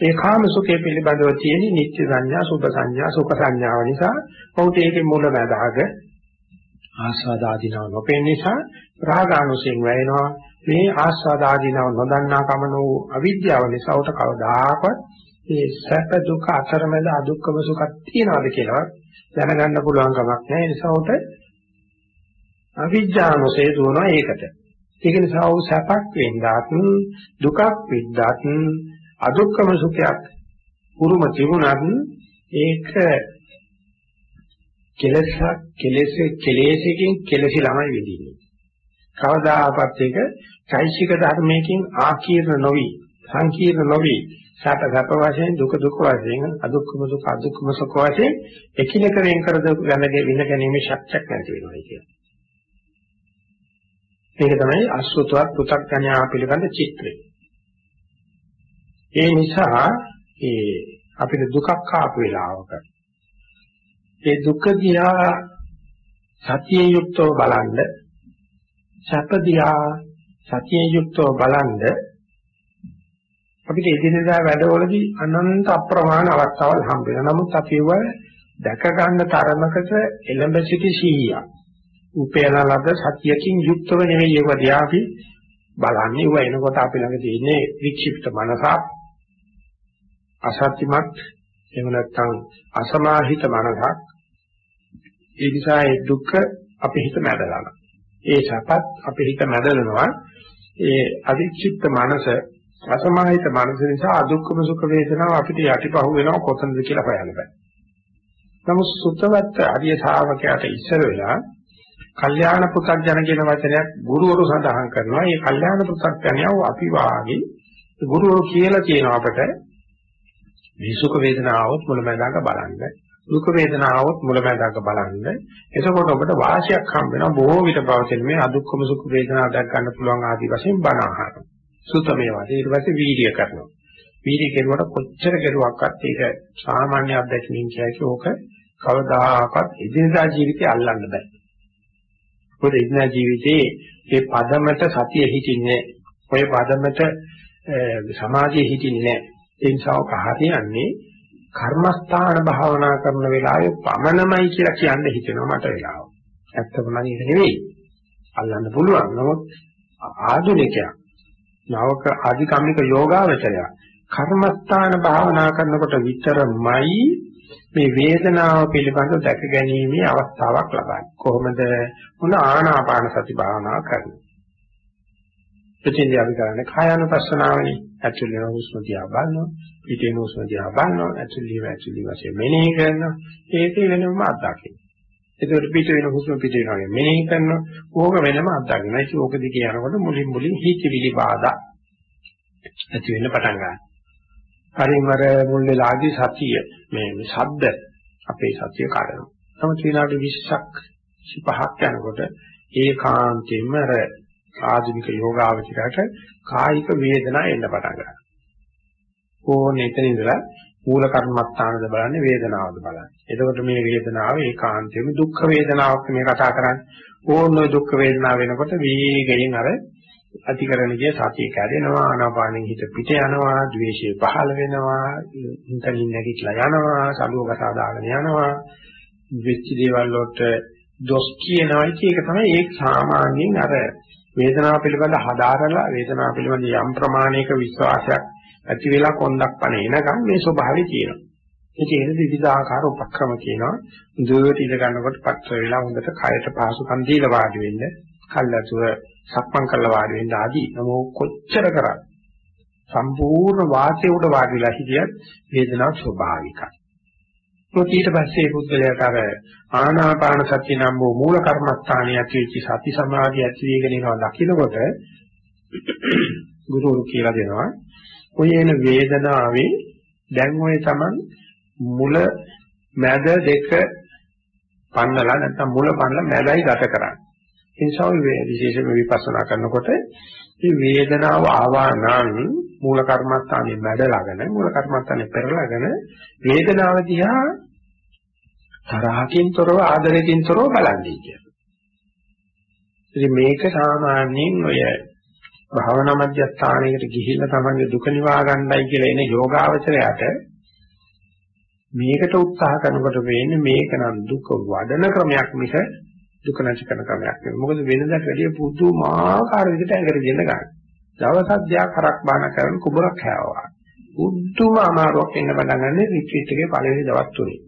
ඒ කාම සුඛය පිළිබඳව තියෙන නිත්‍ය සංඥා, සුභ සංඥා, සුඛ සංඥාව නිසා ඔහුට ඒකේ මුල බඳහග ආස්වාද ආදීනව නොපෙන නිසා රාගානුසයෙන් වැයෙනවා. මේ ආස්වාද ආදීනව නොදන්නා කම නෝ අවිද්‍යාව නිසා උට කවදාකවත් මේ සැප දුක අතරමැද අදුක්කම සුඛක් තියනවාද කියලා දැනගන්න පුළුවන් කමක් නැහැ. ඒ නිසා උට අවිජ්ජානුසේ දුවනවා ඒකට. ඒක නිසා ਉਹ සැපක් වෙන්නත් දුකක් විද්දත් අදුක්කම සුඛයක් උරුම තිබුණත් ඒක කෙලසක් කෙලෙස කෙලෙසකින් කෙලසි ළමයි විඳින්නේ. කවදාකවත් ඒක චෛසික ධර්මයකින් ආකීර්ණ නොවි සංකීර්ණ නොවි සැප සැප වශයෙන් දුක දුක වශයෙන් අදුක්කම සුඛ අදුක්කම සුඛ වශයෙන් එකිනෙක වෙන් කර දෙන්නේ විඳ ගැනීම ශක්තියක් නැති වෙනවා කියන්නේ. මේක තමයි අසුතවත් පු탁ඥා පිළිබඳ චිත්‍රය. ඒ නිසා ඒ අපිට දුකක් ආපු වෙලාවක ඒ දුක දිහා සතියේ යුක්තව බලන්න සැප දිහා සතියේ යුක්තව බලන්න අපිට එදිනෙදා වැඩවලදී අනන්ත අප්‍රමාණ අවස්ථාවල් හම්බ වෙනවා. නමුත් අපි ඒව දැක ගන්න තරමකට එළඹ සිටි සීහියක් උපයනලද සතියකින් යුක්තව නෙවෙයි ඒව දිහා අපි බලන්නේ. ඒව එනකොට අපි ළඟ තියෙන්නේ වික්ෂිප්ත මනසක්, අසත්‍යමත් එහෙම නැත්නම් අසමාහිත මනසක්. ඒ නිසා ඒ දුක අපේ හිත මැදලනවා ඒ සැපත් අපේ හිත මැදලනවා. ඒ අවික්ෂිප්ත මනස අසමාහිත මනස නිසා අදුක්කම සුඛ වේදනාව අපිට යටිපහුව වෙනවා කොතනද කියලා හොයන්න බෑ. නමුත් සුත්තවත් ආර්ය ශාවකයාට ඉස්සර වෙලා කල්යාණ පුතග්ජන කියන වචනයක් ගුරුවරු සඳහන් කරනවා. මේ කල්යාණ පුතග්ජනයව අපි වාගේ ගුරුවරු කියලා කියන අපට මේ සුඛ වේදනාවොත් මුලමඳාක බලන්න. දුක් වේදනාවොත් මුලමඳාක බලන්න. එතකොට ඔබට වාසියක් හම්බ වෙනවා බොහෝ විට පවතින මේ අදුක්කම සුඛ වේදනාව දැක් ගන්න පුළුවන් ආදි වශයෙන් බණ අහන. සුතමේ වාදී ඊට පස්සේ වීර්ය කරනවා. වීර්ය කෙරුවට කොච්චර කෙරුවක්වත් ඒක සාමාන්‍ය අත්දැකීමෙන් කියකි ඕක කවදාකවත් එදිනදා ජීවිතේ අල්ලන්න බෑ. මොකද එදිනදා ජීවිතේ මේ පදමට සතිය හිටින්නේ ඔය පදමට සමාධිය හිටින්නේ ඒ නිසා ඔක හරියන්නේ කර්මස්ථාන භාවනා කරන වෙලාවේ පමණමයි කියලා කියන්න හිතෙනවා මට වෙලාව. ඇත්තම නම් ඒක නෙවෙයි. අල්ලන්න පුළුවන්. නමුත් ආධුනිකයා නවක ආධිකම්මික යෝගාවචරය කර්මස්ථාන භාවනා කරනකොට විතරමයි මේ වේදනාව පිළිබඳව දැක ගැනීමේ අවස්ථාවක් ලබන්නේ. කොහොමද? මොන ආනාපාන සති භාවනාව කරන්නේ. එතෙන්දී අපි කරන්නේ කායानुපස්සනාවනේ. ඇතුළේ වෙන හුස්ම දිහා බලනවා, පිටේ හුස්ම දිහා බලනවා, ඇතුළේ ඇතුළේ වශයෙන් මෙනෙහි කරනවා. ඒක වෙනම අත්දකින්න. ඒකට පිට වෙන හුස්ම පිට වෙනවා වගේ මෙනෙහි කරනවා. ඕක වෙනම අත්දකින්න. ඒක ඕක දිගේ යනකොට මුලින් මුලින් හිතවිලි බාධා ඇති වෙන්න පටන් ගන්නවා. පරිමර මුල් වෙලාදී සතිය මේ ශබ්ද අපේ සතිය කරනවා. නමුත් ඊළඟට 20ක් 25ක් යනකොට ඒකාන්තයෙන්ම අර ආධුනික යෝගාවචරයට කායික වේදනා එන්න පටන් ගන්නවා. ඕනේ එතන ඉඳලා මූල කර්මස්ථානද බලන්නේ වේදනාවද බලන්නේ. එතකොට මේ වේදනාව ඒකාන්තයෙන්ම දුක් වේදනාවක් මේ කතා කරන්නේ. ඕනෝ දුක් වේදනාව වෙනකොට වේගයෙන් අර අතිකරණයේ සතිය කැඩෙනවා ආනාපානෙන් හිත පිට යනවා ද්වේෂය පහළ වෙනවා හිතලින් නැගිටලා යනවා සලුවක සාදාගෙන යනවා. වෙච්ච දේවල් වලට දොස් කියනවා. ඒක තමයි ඒක සාමාන්‍යයෙන් අර වේදනාව පිළිබඳ හදාරලා වේදනාව පිළිබඳ යම් ප්‍රමාණයක විශ්වාසයක් ඇති වෙලා කොන්දක් පණ එනකම් මේ ස්වභාවය තියෙනවා. ඉතින් ඒක විවිධාකාර උපක්‍රම තියෙනවා. දුවට ඉඳ ගන්නකොට පත්‍ර වෙලා හොඳට කයට පහසුකම් දීලා වාඩි වෙන්න කල්ලාතුර සක්මන් කරලා වාඩි වෙන්න ආදී නමෝ කොච්චර කරත් සම්පූර්ණ වාසයේ උඩ වාඩි වෙලා හිටියත් වේදනාව ස්වභාවිකයි. මොකද ඊට පස්සේ පුද්ගලයාට අර ආනාපාන සති නම් වූ මූල කර්මස්ථානයේ ඇතිවෙච්ච සති සමාධිය ඇති වෙගෙන යනවා දකින්නකොට ගුරුවරු කියලා දෙනවා ඔය එන වේදනාවේ දැන් ඔය Taman මුල මැද දෙක පන්නලා නැත්නම් මුල පන්නලා මැදයි ගත කරන්නේ. ඒ නිසා විශේෂයෙන්ම විපස්සනා කරනකොට මේ වේදනාව ආවා නම් මූල කර්මස්ථානේ මැඩලාගෙන මූල කර්මස්ථානේ පෙරලාගෙන වේදනාව දිහා තරහකින් තොරව ආදරයෙන් තොරව බලන්නේ කියලා. ඉතින් මේක සාමාන්‍යයෙන් ඔය භාවනා මධ්‍යස්ථානයකට ගිහිල්ලා තමන්ගේ දුක නිවා ගන්නයි කියලා එන යෝගාවචරයට මේකට උත්සාහ කරනකොට වෙන්නේ මේක නම් දුක වඩන ක්‍රමයක් මිස දුක නැති කරන ක්‍රමයක් නෙවෙයි. මොකද වෙනදාට වැඩිය පුදුමාකාර විදිහට ඇඟට දෙන්න ගන්න. දවසක් දෙයක් හරක් බාන කරන කුඹරක් හැවවා. උද්දුම අමාරුවක් එන්න පටන් ගන්න රිට්‍රීට් එකේ පළවෙනි දවස් තුනේ.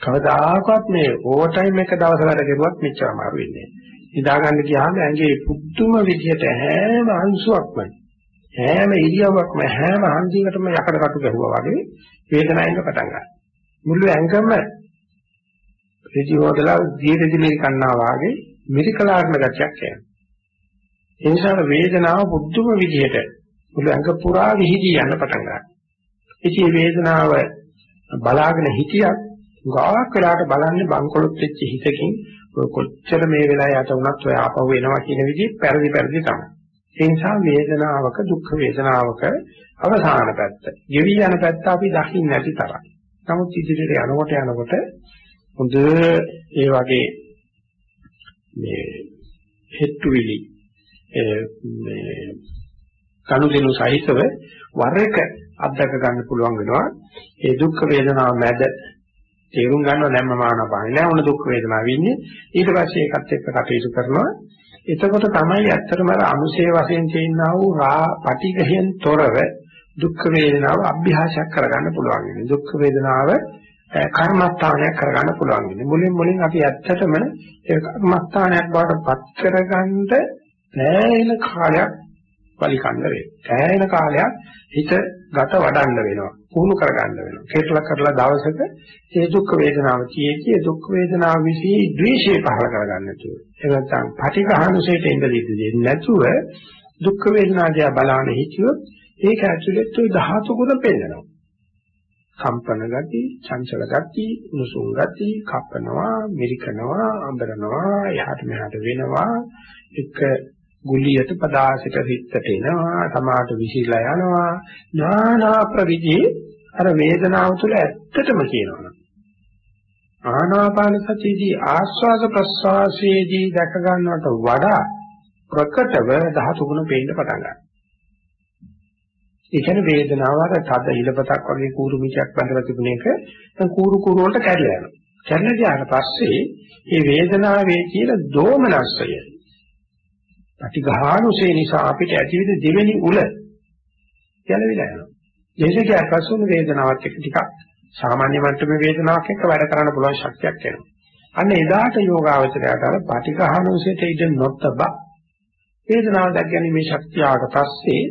කවදාකවත් මේ ඕවර් ටයිම් එක දවස් වැඩ කරුවත් මෙච්චර අමාරු වෙන්නේ නැහැ. නිදා ගන්න ගියාම ඇඟේ පුදුම විදිහට හැම අංශුවක්ම හැම ඉරියව්වක්ම හැම හන්දියකටම යකඩ කටු ගැහුවා වගේ වේදනාවෙන් පටන් ගන්නවා. මුළු ඇඟම ඍජු හොදලා දීර්ඝ මේ කන්නා වාගේ මිරිකලාගෙන ගැටයක් එනවා. ඒ නිසා වේදනාව පුදුම විදිහට මුළු ඇඟ පුරා විහිදී යන්න පටන් ගන්නවා. ඉතින් වේදනාව බලාගෙන හිටියත් ගාක් වෙලාට බලන්නේ බංකොලොත් වෙච්ච හිතකින් කොච්චර මේ වෙලාවේ යට වුණත් ඔය ආපහු එනවා කියන විදිහ පෙරදි පෙරදි තමයි. ඒ නිසා වේදනාවක දුක් වේදනාවක අවසාන පැත්ත, යෙවි යන පැත්ත අපි දකින්න නැති තරම්. නමුත් ඉදිරියට යනකොට යනකොට හොඳ ඒ වගේ මේ හෙට්ටුවිලි මේ කනුදෙනු සහිතව වර එක අත්දක ගන්න පුළුවන් වෙනවා. ඒ දුක් වේදනාව මැද තේරුම් ගන්නවා දැන් මම ආනපානේ නෑ උන දුක් වේදනාව වින්නේ ඊට පස්සේ ඒකත් එක්ක කටයුතු කරනවා. එතකොට තමයි ඇත්තටම අර අනුශේ වශයෙන් තියෙනා වූ රා පටිඝයෙන් තොරව දුක් වේදනාව අභ්‍යාසයක් කරගන්න පුළුවන් වෙන්නේ. දුක් වේදනාව කර්මස්ථානයක් කරගන්න පුළුවන් වෙන්නේ. මුලින් මුලින් අපි ඇත්තටම ඒ කර්මස්ථානයක් බවට පත් කරගන්න දැයින කාලයක් පරිකන්න වේ. දැයින කාලයක් හිත ගත වඩන්න වෙනවා. පුහුණු කරගන්න වෙනවා. කෙටලා කරලා දවසක ඒ දුක් වේදනාව කියේ දුක් වේදනාව વિશે ද්වේෂය පහල කරගන්න තුරු. ඒ නැත්නම් පටිඝානුසයට ඉඳ දෙන්නේ නැතුව දුක් වේදනාව බලන හිතියොත් ඒක ඇතුළත ওই ධාතු ගුණ පෙන්නනවා. කම්පන ගති, චංචල ගති, උණුසුම් ගති, කපනවා, මිරිකනවා, අඹරනවා, එහාට මෙහාට වෙනවා. එක ගුලියට පදාසිත හිතට එනවා, සමාට විසිරලා යනවා. නානා ප්‍රවිදි අර වේදනාව තුළ ඇත්තටම කියනවා. ආනාපාන සතියේදී ආස්වාද ප්‍රස්වාසයේදී දැක ගන්නවට වඩා ප්‍රකටව ධාතු ගුණ පේන්න පටන් ගන්නවා. ඒ කියන්නේ වේදනාව අර තද ඉලපතක් වගේ කූරු මිචක් බඳලා තිබුණ එක දැන් කූරු කූරු වලට කැඩලා යනවා. කැඩලා ගියාට පස්සේ මේ වේදනාවේ කියන දෝමනස්සය ප්‍රතිඝානුසේ නිසා අපිට ඇතිවෙන දෙවෙනි උල ගැලවිලා යනවා. දේශකයා පසුන වේදනාවක් එක්ක ටිකක් සාමාන්‍ය මට්ටමේ වේදනාවක් එක්ක වැඩ කරන්න පුළුවන් ශක්තියක් එනවා. අන්න එදාට යෝගාවචරයට අර ප්‍රතිඝානුසයට ඉඳ නොතබ වේදනාව දැක්ගැනීමේ ශක්තිය ආවට පස්සේ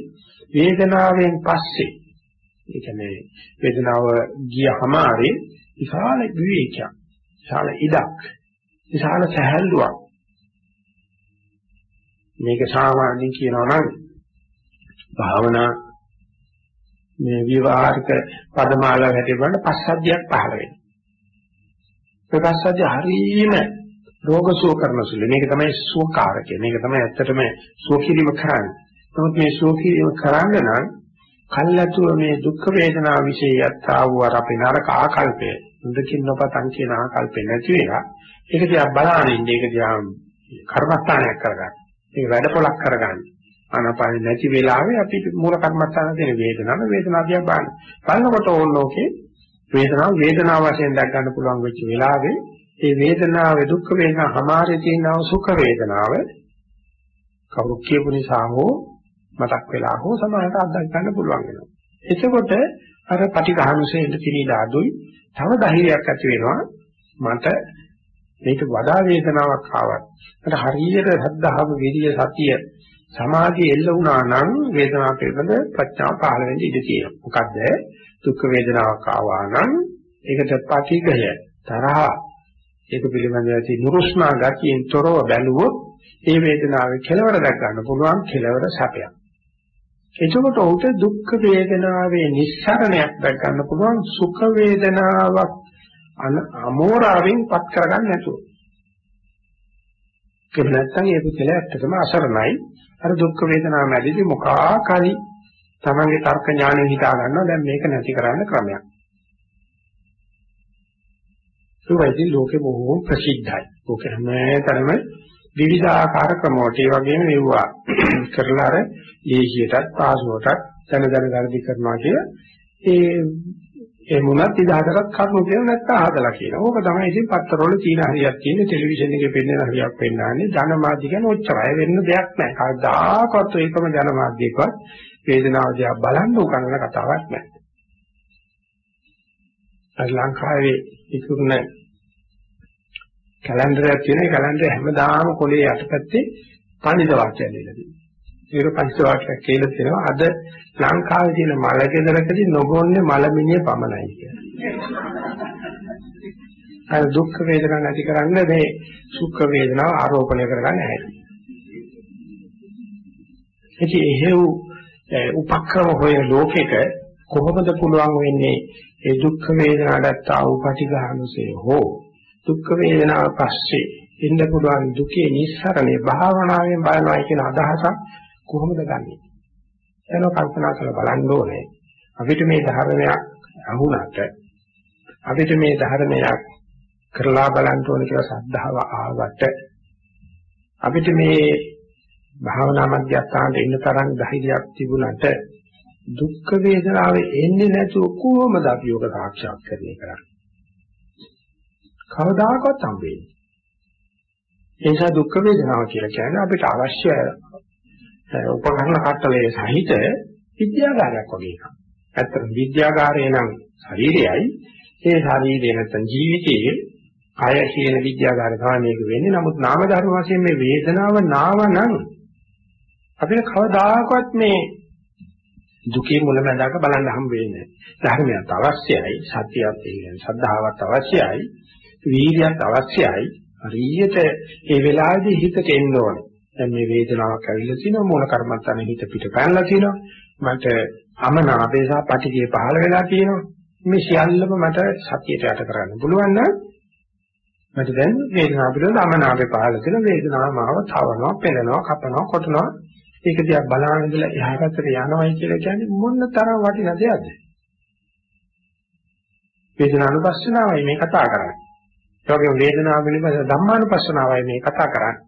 වේදනාවෙන් පස්සේ ඒ කියන්නේ වේදනාව ගියහම ආරේ විශාල විවේකයක් විශාල ඉඩක් විශාල සැහැල්ලුවක් මේක සාමාන්‍යයෙන් කියනවා නම් භාවනා මේ විවාහික පදමාලා හැටි බලන පස්සද්ධියක් පහළ වෙනවා. ඒ පස්සද්ධිය හරීම රෝගසුව කරන සුළු. මේක තමයි සුවකාරකය. මේක තමයි ඇත්තටම සුව කිරීම කරන්නේ. නමුත් මේ ශෝකීව කරන්න නම් කල්ැතුව මේ දුක් වේදනා વિશે යත්තා වූ අර අපේ නරක ආකල්පය දුකින් නොපතන් කියන ආකල්පේ නැති වෙලා ඒක දිහා බලනින් ඒක දිහා කර්මස්ථානයක් කරගන්න. ඒක වැඩපොලක් කරගන්න. ආනාපානෙ නැති වෙලාවේ අපි මූල කර්මස්ථාන තියෙන වේදනාව වේදනාව දිහා බලන්න. බලනකොට ඕනෝකේ වේදනාව වේදනාව වශයෙන් දැක් ගන්න පුළුවන් වෙච්ච වෙලාවේ ඒ වේදනාවේ දුක් වේදනා හමාරේ තියෙන සුඛ වේදනාව කවුරු කියපු නිසා හෝ මතක් වෙලා හෝ සමානට අත්දැක ගන්න පුළුවන් වෙනවා. එතකොට අර පටිඝානුසේ ඉඳ තිනීලා අදුයි තව ධෛර්යයක් ඇති වෙනවා මට මේක වඩා වේදනාවක් ආවත් මට හරියට සද්ධාව විරිය සතිය සමාධිය එල්ල වුණා නම් වේදනාව පිළිබඳ ප්‍රඥාව පහළ වෙන්න ඉඩ තියෙනවා. මොකද දුක් වේදනාවක් ආවා නම් ඒකට පටිඝය තරහ ඒක පිළිබඳව ඇති නුරුස්නා ගතියෙන් තොරව බැලුවොත් ඒ වේදනාවේ කෙලවර දැක් ගන්න පුළුවන් කෙලවර සැපයක්. එතකොට උට දුක් වේදනාවේ නිස්සරණයක් දැක් ගන්න පුළුවන් සුඛ වේදනාවක් අමෝරාවෙන් පත් කරගන්න නැතුව. ඒක නැත්තම් ඒ පුතල ඇත්තටම අසරණයි. අර දුක් වේදනාව මැදදී මොකාකාරී තමන්ගේ තර්ක ඥාණය හිතා ගන්නවා දැන් මේක නැති කරන්න ක්‍රමයක්. ඒ වගේ ලෝකෙ බොහෝම ප්‍රසිද්ධයි. ඕක හැමතැනම විවිධාකාර ක්‍රමවලට ඒ වගේම මෙවුවා කරලා අර ඊජියටත් පාසුවටත් දැන දැන වැඩි කරනවා කිය ඒ ඒ මොනත් ඉදහටත් කරුණු කියන නැත්නම් හදලා කියනවා. ඕක තමයි ඉතින් පත්තරවල තියෙන හරියක් තියෙන ටෙලිවිෂන් එකේ පෙන්නන හරියක් පෙන්නන්නේ ජනමාධ්‍ය කියන ඔච්චරයි වෙන්න දෙයක් නැහැ. කවදාකවත් ඒකම ජනමාධ්‍යයකවත් වේදනාව දිහා බලන්න උගන්වන කතාවක් නැහැ. අර ලංකාවේ ඉක්ුණ කැලෙන්ඩරයක් තියෙන ඒ කැලෙන්ඩරේ හැමදාම කොලේ යටපැත්තේ පඬිත වාක්‍යයක් දීලා තියෙනවා. ඒක පඬිත වාක්‍යයක් කියලා තියෙනවා. අද ලංකාවේ තියෙන මල ගෙදරකදී නොගොන්නේ මලමිනිය පමණයි කියලා. අර දුක් වේදනා නැති කරන්න මේ සුඛ වේදනාව ආරෝපණය කරගන්න හැටි. ඉතින් එහෙව් උපක්‍රම හොයන ලෝකෙක කොහොමද පුළුවන් වෙන්නේ ඒ දුක් වේදනාවට ආ වූ පටිඝානුසය හෝ දුක් වේදනාව පස්සේ එන්න පුළුවන් දුකේ නිස්සරණේ භාවනාවෙන් බලනවා කියන අදහසක් කොහොමද ගන්නෙ? එන කල්පනා කරලා බලන්න ඕනේ. අපිට මේ ධර්මයක් අහුණාට අපිට මේ ධර්මයක් කරලා බලන්න ඕනේ කියලා සද්ධාව ආවට අපිට මේ භාවනා මධ්‍යස්ථානට එන්න තරම් ධෛර්යයක් තිබුණාට දුක් වේදනාවේ එන්නේ නැතුව කොහොමද අපි යෝග සාක්ෂාත් කරන්නේ? කවදාකවත් හම්බෙන්නේ. ඒ නිසා දුක් වේදනාව කියලා කියන්නේ අපිට අවශ්‍ය උපකරණ කට්ටලයේ සහිත විද්‍යාගාරයක් වගේ එකක්. ඇත්තට විද්‍යාගාරය නම් ශරීරයයි ඒ ශරීරය නැත්නම් ජීවිතයේ කය කියන විද්‍යාගාරය තමයි මේක වෙන්නේ. නමුත් නාම ධර්ම වශයෙන් මේ වේදනාව නාව නම් අපිට කවදාකවත් මේ දුකේ මුලැමැදාක බලන්න හම් වෙන්නේ ධර්මයක් අවශ්‍යයි සත්‍යයක් කියන්නේ ශ්‍රද්ධාවක් අවශ්‍යයි වීර්යයක් අවශ්‍යයි. හරියට ඒ වෙලාවේදී හිතට එන්න ඕනේ. දැන් මේ වේදනාවක් ඇවිල්ලා තිනවා මූල කර්මත්තන හිත පිට පැනලා තිනවා මට අමනාපේ සහ පටිඝය පහළ වෙලා තියෙනවා. මේ සියල්ලම මට සතියට යට කරන්න පුළුවන් නම් මට දැන් වේදනාව පිළිබඳ අමනාපේ පහළ තියෙන වේදනාව මාව තවනවා පෙළනවා කපනවා කොටනවා. ඒක දිහා බලාගෙන ඉඳලා එහා පැත්තට යනවයි කියලා කියන්නේ මොන තරම් වටින දෙයක්ද? වේදනානුපස්සනාවයි මේ කතා කරන්නේ. ඒ වගේම වේදනාව පිළිබඳ ධම්මානුපස්සනාවයි මේ කතා කරන්නේ.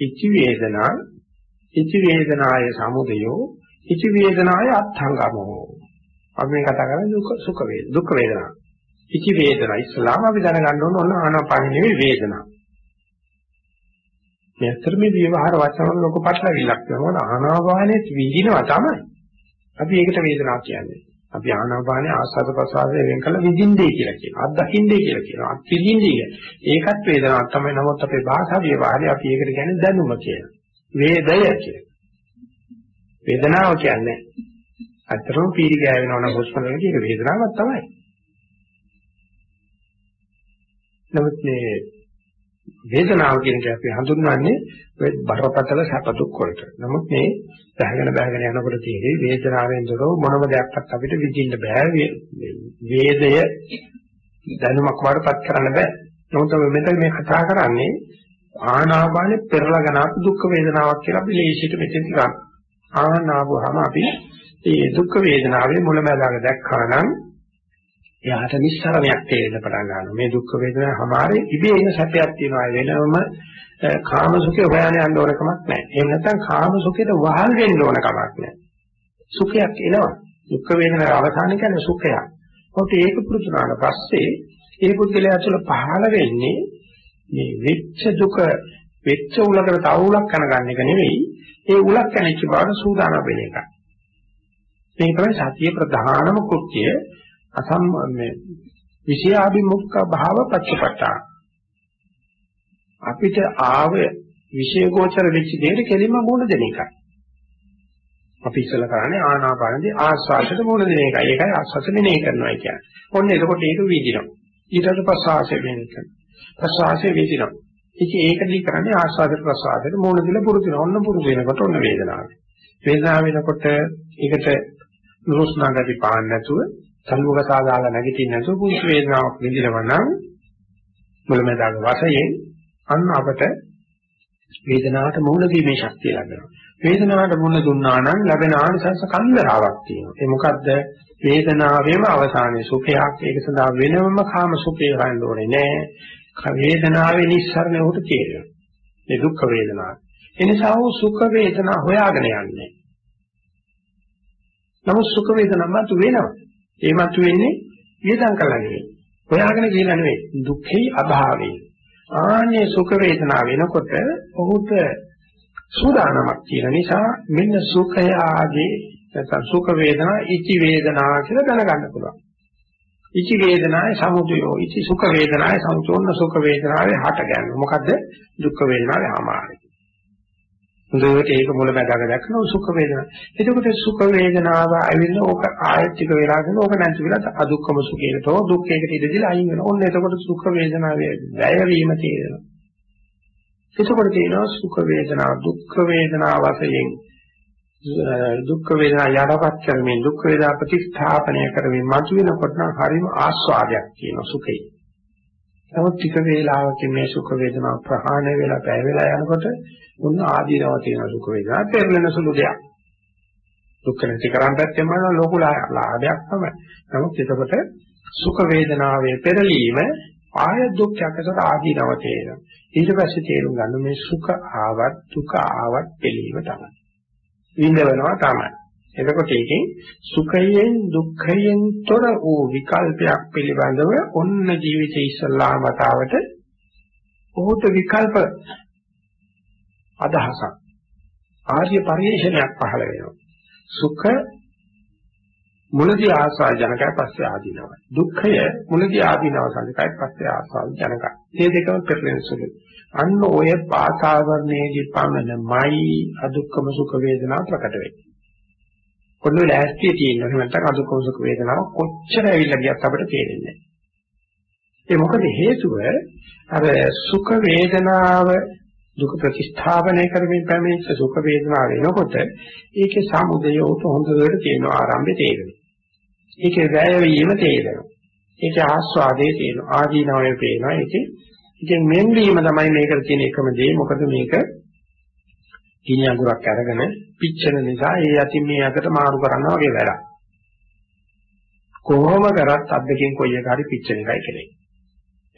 ඉච්චි වේදනා ඉච්චි වේදනාය සමුදයෝ ඉච්චි වේදනාය අත්ංගමෝ අපි මේ කතා කරන්නේ දුක සුඛ වේද දුක් වේදනා. ඉච්චි වේදනා ඉස්ලාම අපි දැනගන්න ඕන ඔන්න ආනාපාන නෙවෙයි වේදනා. මේ අතර මේ විවහාර වචන වල ලොකු පටලවිල්ලක් වෙනවා. ආනාපානෙත් විඳිනවා තමයි. අපි ඒකට වේදනාව කියන්නේ. අපි ආනාපානේ ආස්වාද ප්‍රසආසය වෙන් කළ විඳින්නේ කියලා කියනවා. අත්දකින්නේ කියලා කියනවා. අත්විඳින්නේ. ඒකත් වේදනාවක් තමයි. නමුත් අපේ භාෂා විවහාරය අපි ඒකට කියන්නේ දැනුම කියලා. වේදය කියලා. වේදනාව කියන්නේ අතරම පීරි ගෑවෙනවා නම් හොස්පිටල් එකේ ඒක වේදනාවක් තමයි. නමුත් මේ වේදනාව කියන එක අපි හඳුන්වන්නේ බරපතල සැප දුක් වලට. නමුත් මේ බහගෙන බහගෙන යනකොට තියෙන්නේ වේදනාවෙන් දොරව මොනම දෙයක්වත් අපිට විඳින්න බෑ. වේදය දැනුමක් වඩපත් කරන්න බෑ. නමුත් මෙතන මේ කතා කරන්නේ ආනාපානෙ පෙරලගෙන ආපු දුක් වේදනාවක් කියලා අපි ලේසියට මෙතෙන් ගන්න. ආනාපාවම අපි මේ දුක් වේදනාවේ මුලමඳාක දැක්කා නම් එයාට නිස්සරණයක් තේරෙන්න පටන් ගන්නවා. මේ දුක් වේදනා හැමාරේ ඉබේ එන සැපයක් තියෙනවා. වෙනම කාම සුඛේ හොයන්න යන්න ඕන කමක් නැහැ. එහෙම නැත්නම් කාම සුඛයට වහල් වෙන්න ඕන කමක් නැහැ. සුඛයක් එනවා. දුක් වේදනා අවසාන කියන්නේ සුඛයක්. මොකද ඒක පුරුදුනාට පස්සේ ඒ පුද්ගලයා තුළ පහළ වෙන්නේ මේ වෙච්ච දුක වෙච්ච උලකට තව උලක් කනගන්න එක නෙවෙයි. ඒ උලක් කැණිච්ච බවට සූදානම් වෙන එක. මේක තමයි සතිය ප්‍රධානම කෘත්‍යය. අසම් මේ විෂයාභිමුඛ භාව පච්චපට්ඨාන අපිට ආව විශේෂෝචර වෙච්ච දෙයට කෙලින්ම මුණ දෙන එකයි. අපි ඉස්සලා කරන්නේ ආනාපානදී ආස්වාදයට මුණ දෙන එකයි. ඒකයි ආස්වාද මෙනෙහි කරනවා කියන්නේ. ඔන්න එතකොට ඒක විදිනවා. ඊට පස්සේ ආසය මෙනෙහි කරනවා. ප්‍රසආසය විදිනවා. ඉතින් ඒකදී කරන්නේ ආස්වාදයට ප්‍රසආසයට මුණ දීලා පුරුදු වෙනවා. ඔන්න පුරුදු වෙනකොට ඔන්න වේදනාව. වේදනාව වෙනකොට ඒකට නුරුස්නා ගති පාන්න නැතුව සල්වක සාදාලා නැගිටින්න නැතුව පුංචි වේදනාවක් විඳිනවා නම් මුලමදාග වශයෙන් අන්න අපට වේදනාවට මුහුණ දීමේ ශක්තිය ලැබෙනවා. වේදනාවට මුහුණ දුන්නා නම් ලැබෙන ආනිසංස කන්දරාවක් තියෙනවා. ඒ මොකද්ද? වේදනාවේම අවසානයේ සුඛයක් ඒක සඳහා වෙනම කාම සුඛය හොයන්න ඕනේ නෑ. වේදනාවේ නිස්සරණය උට තියෙනවා. මේ දුක් වේදනාව. එනිසා වූ සුඛ වේදනා හොයාගෙන යන්නේ. නමුත් සුඛ වේදනා මත වෙනවා. ඒ මත වෙන්නේ වියදම් කළා නෙවෙයි. හොයාගෙන කියලා නෙවෙයි. දුක්ඛේ අභාවේ. ආන්නේ සුඛ වේදනා වෙනකොට ඔහුට සූදානමක් තියෙන නිසා මෙන්න සුඛය ආදී නැත්නම් සුඛ වේදනා ඉති වේදනා කියලා දැනගන්න පුළුවන්. ඉති වේදනාය සමුදයෝ ඉති සුඛ වේදනාය සමුචෝන්න සුඛ වේදනාවේ හට ගන්නවා. මොකද්ද? දුක්ඛ වේදනාවේ ආමාරයි. හොඳට ඒක මුල බැලග දැක්කම සුඛ වේදනා. එතකොට සුඛ වේදනාව ඇවිල්ලා ඕක ආයත්තික වෙලා කරන ඕක නැති වෙලා අදුක්කම සුඛයට හෝ දුක්ඛයකට ඉඳලා අයින් වෙනවා. ඔන්න එතකොට සුඛ වේදනාවේ වැය වීම තේරෙනවා. එතකොට තේරෙනවා සුඛ වේදනා දුක්ඛ වේදනා වශයෙන් දුක්ඛ වේදනා යඩපත් කරමින් දුක්ඛ වේදනා ප්‍රතිස්ථාපනය කරමින් මතුවෙනකොට නම් හරිම ආස්වාදයක් තියෙනවා සුඛේ. නමුත් ටික වේලාවකින් මේ සුඛ වේදනා ප්‍රහාණය වෙලා පැය වෙලා යනකොට උන්න ආදීනව තියෙන සුඛ වේදනා පෙරලෙන සුළු දෙයක්. දුක්ඛ නැති කරන්නත් එමන ලොකු ලාභයක් තමයි. නමුත් එතකොට සුඛ වේදනාවේ පෙරලීම ආය දුක්ඛයකට ආදීනව තේරෙනවා. ඊට පස්සේ තේරුම් ගන්න මේ සුඛ ආවත් දුක ආවත් පිළීම තමයි. විඳවනවා තමයි. එතකොට ඒකෙන් සුඛයෙන් දුක්ඛයෙන් තොර වූ විකල්පයක් පිළිබඳව ඔන්න ජීවිතයේ ඉස්සල්ලාම වතාවට ඔහුට විකල්ප අදහසක් ආර්ය පරිශ්‍රණයක් පහළ වෙනවා. සුඛ මුලදී ආස්වාද ජනකයි පස්සේ ආදීනවයි. දුක්ඛය මුලදී ආදීනව සංකයි පස්සේ ආස්වාද ජනකයි. මේ දෙකම පෙරලෙන සුළුයි. අන්න ඔය පාසාවරණයේදී පමණමයි අදුක්කම සුඛ වේදනා ප්‍රකට වෙන්නේ. කොන්න ලෑස්තිය තියෙනවා. එහෙම නැත්නම් අදුක්කම සුඛ වේදනාව කොච්චර ඇවිල්ලා ගියත් අපිට තේරෙන්නේ නැහැ. ඒ මොකද හේතුව අර සුඛ වේදනාව දුක ප්‍රතිස්ථාපනය කරමින් පැමිණිච්ච සුඛ වේදනාව වෙනකොට ඒකේ සමුදය උත හොඳට තියෙනවා ආරම්භය තේරෙනවා. ඒකේ වැය වීම තේරෙනවා. ඒකේ ආස්වාදයේ තියෙනවා. ආදීනවය පේනවා. ඒකේ ඉතින් මෙන්වීම තමයි මේකට තියෙන එකම දේ. මොකද මේක ගිනි අඟුරක් අරගෙන පිච්චෙන නිසා ඒ යටින් මේ අතට මාරු කරනවා වගේ වැඩක්. කොහොම කරත් අද්දකින් කොයි එක හරි පිච්චෙන එකයි කෙරේ.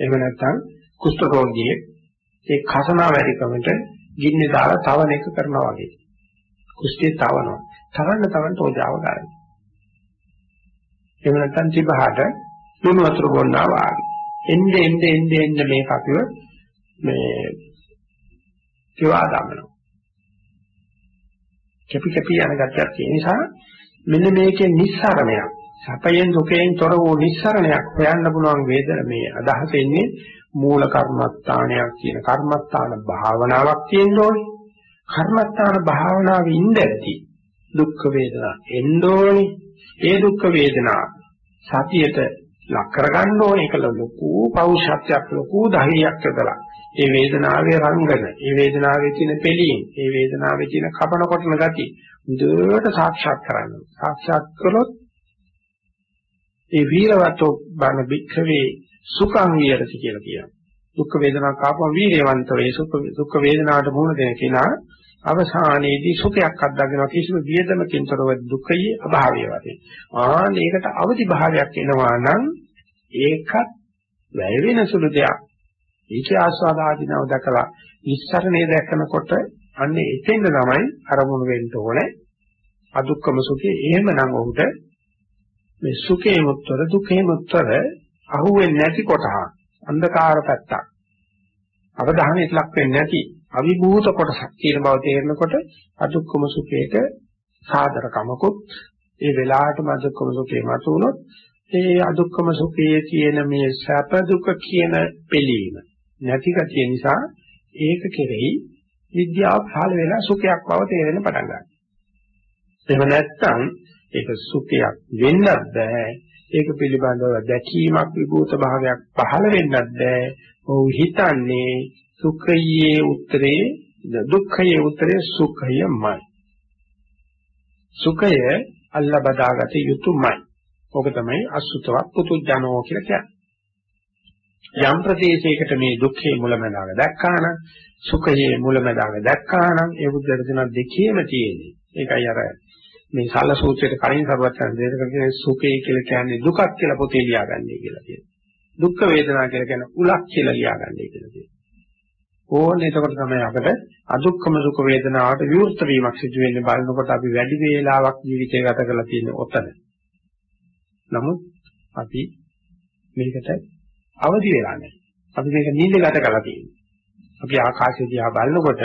එහෙම නැත්නම් කුෂ්ඨ රෝගියෙක් ඒ කසනා වැඩිකමට ගින්නේ දාලා තවන එක කරනවා වගේ. කුෂ්ඨේ තවනවා. තවන්න තවන්න තෝජාව ගන්න. එහෙම නැත්නම් තිබහට ලුණු වතුර බොන්නා වාගේ. එnde එnde එnde එnde මේක අපිව මේ කිවා දමනවා. කැපි කැපි යන ගැටයක් තියෙන නිසා මෙන්න මේකේ නිස්සාරණයක් සැපයෙන් දුකෙන් තොර වූ නිස්සරණයක් හොයන්න පුළුවන් වේදන මේ අදහස එන්නේ මූල කර්මස්ථානයක් කියන කර්මස්ථාන භාවනාවක් තියෙන්න ඕනේ. කර්මස්ථාන භාවනාවේ ඉඳද්දී දුක් වේදනා එන්න ඕනේ. ඒ දුක් වේදනා සතියට ලක් කරගන්න ඕනේ. ඒක ලොකු පෞෂත්වයක් ලොකු ධෛර්යයක් යොදලා. ඒ වේදනාවේ රංගන, ඒ වේදනාවේ තියෙන පිළීම්, ඒ වේදනාවේ තියෙන කපන කොටන ගති හොඳට සාක්ෂාත් කරගන්න. සාක්ෂාත් කළොත් ඒ වීරවතෝ බණ භික්ඛවේ සුඛං විහෙරති කියලා කියනවා. දුක් වේදනාවක් ආපුවම වීරයවන්ත වේ සුඛ දුක් වේදනාවට මුහුණ දෙන කෙනා අවසානයේදී සුඛයක් අත්දකිනවා කිසිම වියදමකින් තොරව දුකයේ අභාවය වශයෙන්. ආන් ඒකට අවදි භාවයක් එනවා නම් ඒකත් වැය වෙන සුළු දෙයක්. ඒකේ ආස්වාද ආධිනව දැකලා ඉස්සරණේ දැකනකොට අන්නේ එතෙන්ද තමයි අරමුණු වෙන්න ඕනේ. අදුක්කම සුඛේ එහෙමනම් ඔහුට මේ සුඛේ මුත්තර දුකේ මුත්තර අහුවෙන්නේ නැති කොටහ අන්ධකාර පැත්තක් අවධානයට ලක් වෙන්නේ නැති අවිභූත කොටසක් කියන බව තේරෙනකොට අදුක්කම සුඛේට සාදරකමකුත් ඒ වෙලාවටම අදුක්කම සුඛේ මතුනොත් ඒ අදුක්කම සුඛයේ තියෙන මේ සැප දුක කියන පිළීම නැති ගතිය නිසා ඒක කෙරෙහි විද්‍යාව පහළ වෙලා සුඛයක් බව තේරෙන්න පටන් ගන්නවා. එහෙම නැත්නම් ඒක සුඛයක් වෙන්නත් බෑ. ඒක පිළිබඳව දැකීමක් විභූත භාවයක් පහළ වෙන්නත් බෑ. ඔහු හිතන්නේ සුඛයේ උත්තරේ දුක්ඛයේ උත්තරේ සුඛයමයි. සුඛය අල්ල බදාගත යුතුයමයි. ඕක තමයි අසුතවත් පුතුජනෝ කියලා කියන්නේ. යම් ප්‍රදේශයකට මේ දුක්ඛේ මුලමඳාග දැක්කානම් සුඛයේ මුලමඳාග දැක්කානම් ඒ බුද්ධ දර්ශන දෙකේම තියෙන්නේ. ඒකයි අර මේ සල්ල සූත්‍රයට කලින් සරුවචන දේශක කියන්නේ සුඛය කියලා කියන්නේ දුකක් කියලා පොතේ ලියාගන්නේ කියලා කියනවා. දුක්ඛ වේදනා කියලා කියන්නේ උලක් කියලා ලියාගන්නේ කියලා කියනවා. ඕන එතකොට තමයි අපිට අදුක්ඛම සුඛ වේදනාවට විවෘත වීමක් සිදු වෙන්නේ බලනකොට අපි වැඩි වේලාවක් ජීවිතය ගත කරලා තියෙන ඔතන. නමුත් අපි මේකට අවදි වෙලා නැහැ. අපි මේක නිින්ද ගත කරලා තියෙනවා. අපි ආකාශය දිහා බලනකොට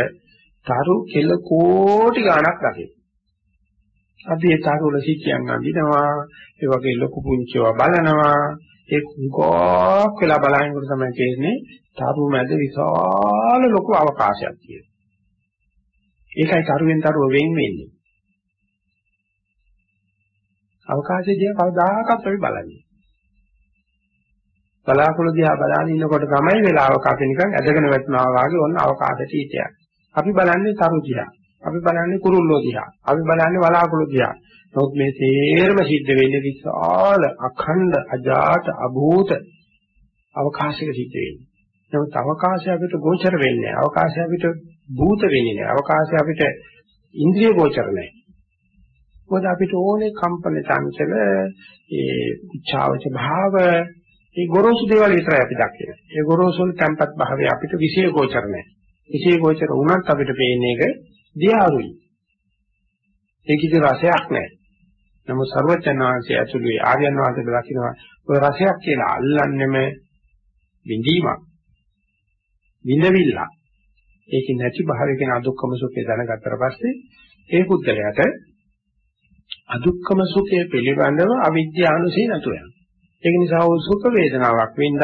තරු කෙල කෝටි ගණක් දකිනවා. අපි ඒ තරුල සිටියන් අඳිනවා ඒ වගේ ලොකු පුංචිව බලනවා ඒ කුංකෝක් වෙලා බලනකොට තමයි තේරෙන්නේ තරු මැද විශාල ලොකු අවකාශයක් තියෙනවා ඒකයි තරුවෙන් තරුව වෙන් වෙන්නේ අවකාශයේදී කවදාකවත් අපි බලන්නේ බලාකුළු දිහා බලන ඉන්නකොට තමයි වෙලාවක අපි නිකන් ඇදගෙන වැටෙනවා වගේ ඔන්න අවකාශයට ඊටයක් අපි බලන්නේ තරු දිහා අපි බලන්නේ කුරුල්ලෝ දිහා. අපි බලන්නේ වලාකුළු දිහා. නමුත් මේ තේරම සිද්ධ වෙන්නේ විශාල අඛණ්ඩ අජාත අභූත අවකාශයක සිද්ධ වෙන්නේ. නමුත් අවකාශය අපිට ගෝචර වෙන්නේ නැහැ. අවකාශය අපිට භූත වෙන්නේ නැහැ. අවකාශය අපිට ඉන්ද්‍රිය ගෝචර නැහැ. මොකද අපිට ඕනේ කම්පන චංචල ඒ උච්චාවච භාව ඒ ගොරෝසු දේවල් විතරයි අපි දකින්නේ. ඒ ගොරෝසු වල tempat භාවය අපිට විශේෂ ගෝචර නැහැ. විශේෂ ගෝචර වුණත් අපිට පේන්නේ ඒක දියාරුයි. ඒ කිසි රසයක් නැහැ. නමුත් ਸਰවචනාංශය ඇතුළේ ආර්යයන් වහන්සේ දකින්නවා ඔය රසයක් කියලා අල්ලන්නෙම විඳීමක්. විඳවිල්ල. ඒක නැති භාවය කියන අදුක්කම සුඛය දැනගත්තට පස්සේ ඒ පුද්ගලයාට අදුක්කම සුඛය පිළිබඳව අවිද්‍යානුසී නැතු යනවා. ඒක නිසා ਉਹ සුඛ වේදනාවක් වින්දත්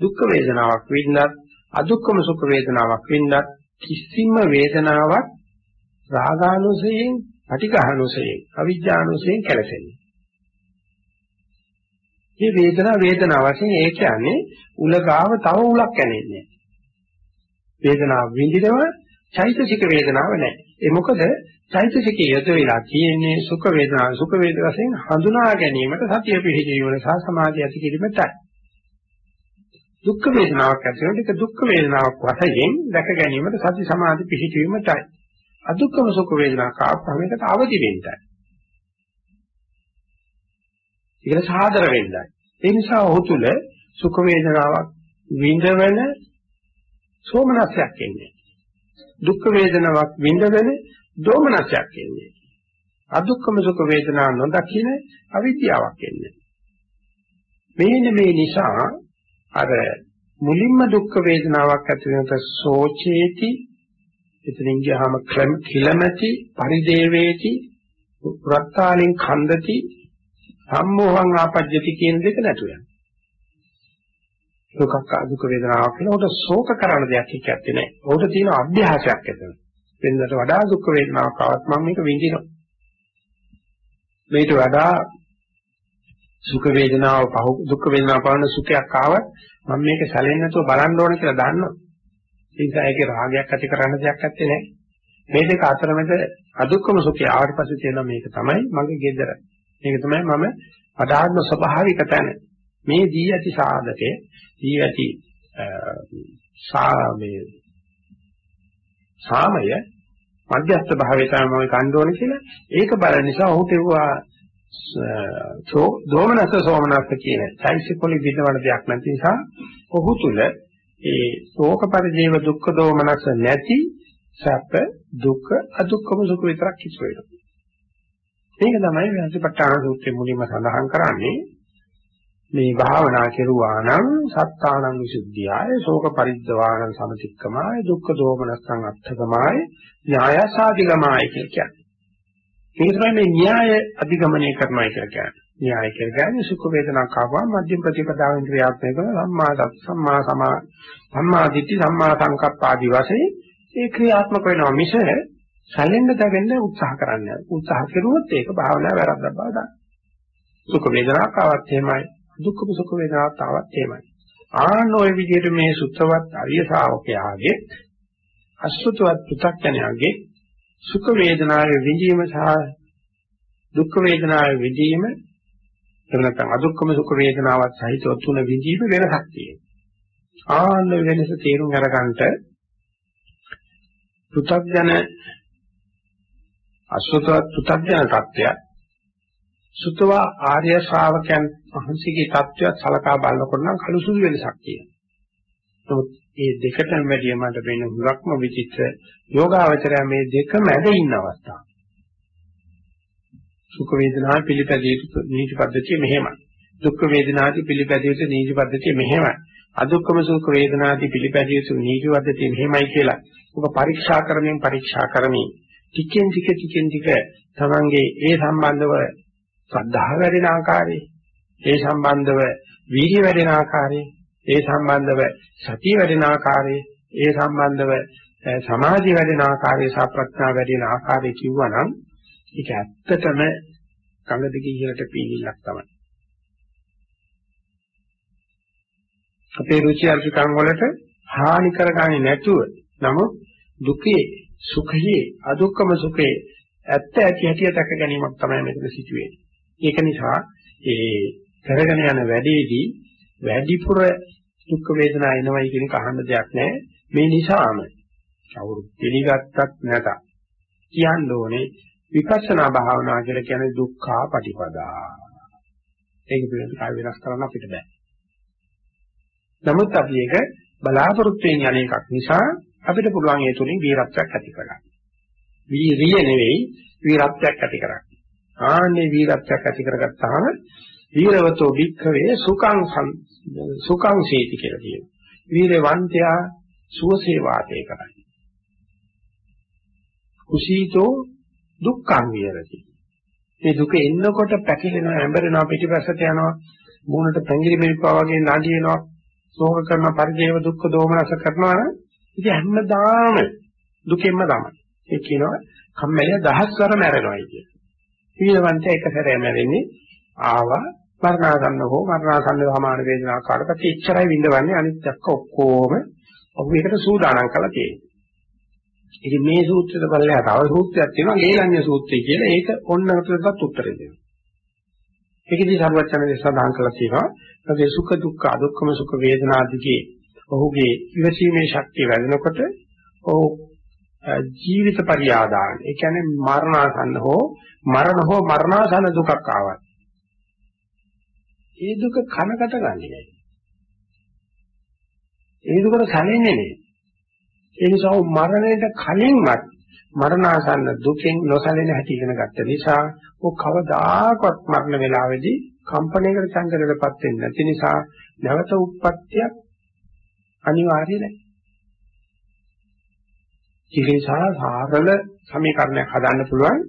දුක්ඛ වේදනාවක් වින්දත් අදුක්කම සුඛ වේදනාවක් වින්දත් කිසිම වේදනාවක් රාගානුසයෙන්, පටිඝානුසයෙන්, අවිජ්ජානුසයෙන් කැළසෙන්නේ. මේ වේදනා වේදනා වශයෙන් ඒ කියන්නේ උලගාව තව උලක් කැනෙන්නේ. වේදනාව විඳිනව චෛතසික වේදනාව නැහැ. ඒ මොකද චෛතසිකයේ යෙද වෙලා තියෙන්නේ සුඛ වේදනා සුඛ වේදනා වශයෙන් හඳුනා ගැනීමට සතිය පිහිටීම සහ සමාධිය ඇති කිරීමටයි. දුක්ඛ වේදනාවක් ඇති වෙනකොට ඒක දුක්ඛ වේදනාවක් වශයෙන් දැක ගැනීමට සති සමාධි පිහිටීමටයි. අදුක්ඛම සුඛ වේදනාවක් ආපහම ඒකට අවදි වෙන්නයි. ඒකට සාදර වෙන්නයි. ඒ නිසා ඔහු තුල සුඛ වේදනාවක් විඳවන සෝමනස්යක් එන්නේ. දුක්ඛ වේදනාවක් විඳවන දෝමනස්යක් එන්නේ. අදුක්ඛම සුඛ වේදනා නොදකින අවිද්‍යාවක් එන්නේ. මේන මේ නිසා අර මුලින්ම දුක්ඛ වේදනාවක් ඇති වෙනකොට සෝචේති එතනින් ගියාම කිලමති පරිදේවේති පුරත්තාලින් ඛණ්ඩති සම්මෝහං ආපජ්ජති කියන දෙක නැතු යනවා. දුකක් දුක වේදනාවක් කියලා උට ශෝක කරන දෙයක් කිච්චත්තේ නැහැ. උට තියෙන අභ්‍යාසයක් එතන. වෙනදට වඩා දුක් වේදනාවක් ආවත් මම මේක විඳිනවා. මේට වඩා සුඛ වේදනාව පහ දුක් වේදනාව පවන සුඛයක් ආවත් මම මේක සැලෙන්නේ නැතුව බලන්න ඕන කියලා දන්නවා. ඒ නිසා ඒකේ රාගයක් ඇති කරන්න දෙයක් නැත්තේ නෑ. මේ දෙක අතරමැද අදුක්කම සුඛය ආවට පස්සේ තියෙන මේක තමයි මගේ gedara. මේක තමයි මම අදාත්ම ස්වභාවික තැන. මේ දී ඇති සාධකේ දී ඇති සාමයේ සාමය මධ්‍යස්ථ භාවයේ තමයි කණ්ඩ ඕනේ කියලා. ඒක බල නිසා ඔහුට ඒවා සෝ දෝමනස සෝමනස කියන සයිසිකොලි විදවන දෙයක් නැති නිසා ඔහු තුල ඒ ශෝක පරිදේව දුක්ඛ දෝමනස නැති සැප දුක අදුක්ඛම සුඛ විතරක් කිසු වෙනවා. ඒක තමයි විහසිපට්ඨාන සූත්‍රයේ මුලින්ම සඳහන් කරන්නේ. මේ භාවනා කෙරුවා නම් සත්තානං විසුද්ධියයි ශෝක පරිද්දවාණං සමතික්කමයි දුක්ඛ දෝමනස්සං අත්ථකමයි න්‍යායසාදිගමයි කියලා කියන්නේ. ඒක තමයි මේ න්‍යාය අධිගමනය කරනවා කියලා කියන්නේ. න්‍යාය කියන්නේ සුඛ වේදනා කාවා මධ්‍යම ප්‍රතිපදාවෙන් ක්‍රියාත්මක කරන සම්මා සම්මා සමා සම්මා දිට්ඨි සම්මා සංකප්ප ආදී වශයෙන් ඒ ක්‍රියාත්මක වෙනවා මිස සැලෙන්න දැවෙන්න උත්සාහ කරන්නේ. උත්සාහ කෙරුවොත් ඒක භාවනාව වැරද්දක් බව දන්න. සුඛ වේදනාවක් ආවත් එහෙමයි. දුක්ඛ සුඛ වේදනාත් ආවත් එහෙමයි. ආන්න ওই විදිහට මේ සුත්තවත් අරිය ශාවකයාගේ අසුතවත් පු탁ඥයාගේ සුඛ වේදනාවේ විඳීම සහ දුක්ඛ වේදනාවේ විඳීම එහෙම නැත්නම් අදුක්ඛම සුඛ වේදනාවත් සහිතව තුන විඳීම වෙනසක් තියෙනවා. ආන්න වෙනස තේරුම් අරගන්නට පු탁ඥ අසුතවත් පු탁ඥ තත්ත්වය සුතවා ආර්ය ශාවකයන් වහන්සේගේ තත්ත්වයක් සලකා බලනකොට නම් කලුසුළු වෙනසක් තියෙනවා. නමුත් මේ දෙකටම වැඩිය මට වෙන හුඟක්ම විචිත්‍ර යෝගාවචරය මේ දෙක මැද ඉන්න අවස්ථාව. සුඛ වේදනා පිළිපැදිය යුතු නීති පද්ධතිය මෙහෙමයි. දුක්ඛ වේදනාදී පිළිපැදිය යුතු නීති පද්ධතිය මෙහෙමයි. අදුක්ඛම සුඛ වේදනාදී පිළිපැදිය යුතු නීති පද්ධතිය මෙහෙමයි කියලා. ඔබ පරීක්ෂා කරමින් පරීක්ෂා කරමින් ටිකෙන් ටික ටිකෙන් ටික තමන්ගේ ඒ සම්බන්ධව ශ්‍රද්ධාව වැඩෙන ආකාරය, ඒ සම්බන්ධව වීර්ය වැඩෙන ආකාරය, ඒ සම්බන්ධව සතිය වැඩෙන ආකාරය, ඒ සම්බන්ධව සමාධිය වැඩෙන ආකාරය සහ ප්‍රඥා වැඩෙන ආකාරය කිව්වනම් ඒක ඇත්තටම කඟ දිගේ ඉහළට පීනිල්ලක් තමයි. අපේ රුචි අරුචිකම් වලට හානි කරගන්නේ නැතුව නමුත් දුකේ සුඛයේ අදුක්කම සුඛයේ ඇත්ත ඇති හැටි දැක ගැනීමක් තමයි මෙතන සිදුවෙන්නේ. ඒක නිසා ඒ කරගෙන යන වැඩේදී වැඩිපුර දුක් වේදනා එනවයි කියන කහන්න දෙයක් නැහැ. මේ නිසාම කවුරු පිළිගත්තත් නැත. කියන්න ඕනේ විපස්සනා භාවනා කියලා කියන්නේ දුක්ඛා පටිපදා. ඒක පිළිබඳව කය වෙනස් කරන්න අපිට බෑ. නමුත් අපි ඒක බලාපොරොත්තු වෙන යන එකක් නිසා අපිට පුළුවන් ඒ තුලින් වීරත්වයක් ඇති කරගන්න. වීරිය නෙවෙයි වීරත්වයක් ඇති කරගන්න. ආන්නේ වීරත්වයක් ඇති කරගත්තාම වීරවතෝ භික්ඛවේ සුඛං සුඛං සේති කියලා කියනවා. වීරවන්තයා සුවසේ වාසය කරයි. කුසීතෝ දුක්ඛං විහෙරති. මේ දුක එන්නකොට පැකිලෙනවා ඇඹරෙනවා පිටිපස්සට යනවා මූණට පැංගිරි මිරිපා වගේ නඩිනවා ශෝක කරන පරිදේව දුක්ඛ දෝමනස කරනවා නම් ඉතින් හැමදාම දුකෙන්ම තමයි. ඒ කියනවා කම්මැලිය දහස්වර මැරෙනවායි කිය. සීලවන්තය එක සැරේ මැරෙන්නේ ආවා මරණාසන්න හෝ මරණාසන්න සමාන වේදනාවක් කාටවත් එච්චරයි විඳවන්නේ අනිත් එක්ක ඔක්කොම ඔබ ඒකට සූදානම් කරලා තියෙනවා. ඉතින් මේ සූත්‍රයට බලලා තව සූත්‍රයක් තියෙනවා ගේලඤ්ඤ සූත්‍රය කියලා ඒක ඔන්නකටත් උත්තර දෙනවා. ඒකදී සර්වචනයේ සඳහන් කරලා තියෙනවා ඒ සුඛ දුක්ඛ අදුක්ඛම සුඛ වේදනාදිගේ ඔහුගේ ඉවසීමේ ශක්තිය වැඩෙනකොට ඔහු ජීවිත පරිආදාන ඒ කියන්නේ මරණාසන්න හෝ මරණ හෝ මරණාසන්න දුකක් ආවත් ඒ දුක කනකට ගන්නේ නැහැ. ඒ දුකට සැලෙන්නේ නැහැ. ඒ නිසා මරණයට කලින්වත් මරණාසන්න දුකෙන් නොසැලෙන හැටි ඉගෙන ගත්ත නිසා ਉਹ කවදාකවත් මරණ වේලාවේදී කම්පණයකට සංකරයටපත් වෙන්නේ නැති නිසා නැවත උත්පත්තියක් අනිවාර්ය නැහැ. ඉතින්සා සාරල සමීකරණයක් හදන්න පුළුවන්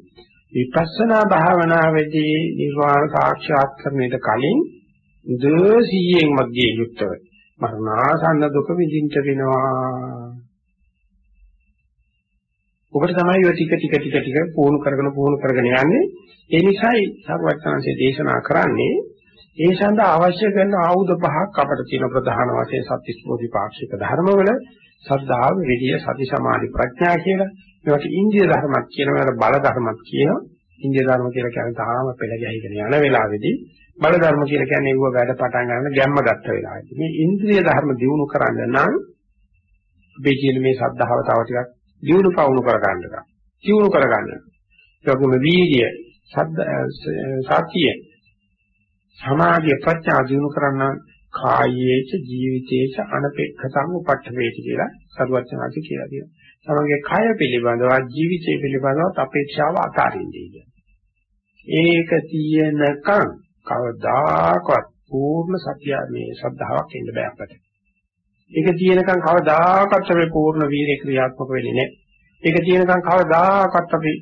විපස්සනා භාවනාවේදී නිර්වාණ සාක්ෂාත් කරන්නට කලින් දෝසියෙන් මැගේ යුක්තව මරණාසන්න දුක විඳින්න වෙනවා. ඔකට තමයි ඔය ටික ටික ටික ටික පුහුණු කරගෙන පුහුණු කරගෙන යන්නේ. ඒ නිසායි සර්වඥාන්සේ දේශනා කරන්නේ ඒ සඳහා අවශ්‍ය කරන ආයුධ පහක් අපට තියෙන ප්‍රධාන වශයෙන් සත්‍විස් බෝධිපාක්ෂික ධර්මවල සද්ධාව, විරිය, සති, සමාධි, ප්‍රඥා කියලා. මේවට ඉන්ද්‍රිය ධර්මයක් කියනවා, බල ධර්මයක් කියනවා. ඉන්ද්‍රිය ධර්ම කියලා කියන්නේ තාම පෙළ ගැහිගෙන යන වෙලාවේදී බල ධර්ම කියලා කියන්නේ ඒව වැඩ පටන් ගන්න ගැම්ම ගත්ත වෙලාවේදී. මේ ඉන්ද්‍රිය ධර්ම දිනු කරන්න නම් අපේ කියන මේ සද්ධාව තව ටිකක් දිනු පවුණු කර ගන්නවා. දිනු කර ගන්නවා. ඒ වගේම වීර්ය, සතිය, සමාධිය ප්‍රඥා දිනු කරන්න කායේච ජීවිතේච අනපේක්ෂතං උපට්ඨවේති කියලා සරුවචනාති කියලා කියනවා. තමගේ කය පිළිබඳව ජීවිතය පිළිබඳව අපේක්ෂාව අතාරින්නේ කියන්නේ. ඒක තියෙනකන් කවදාකවත් පූර්ණ සත්‍ය මේ ශ්‍රද්ධාවක් එන්න බෑ අපට. ඒක තියෙනකන් කවදාකවත් මේ පූර්ණ වීර්ය ක්‍රියාත්මක වෙන්නේ නැහැ. ඒක තියෙනකන් කවදාකවත් අපි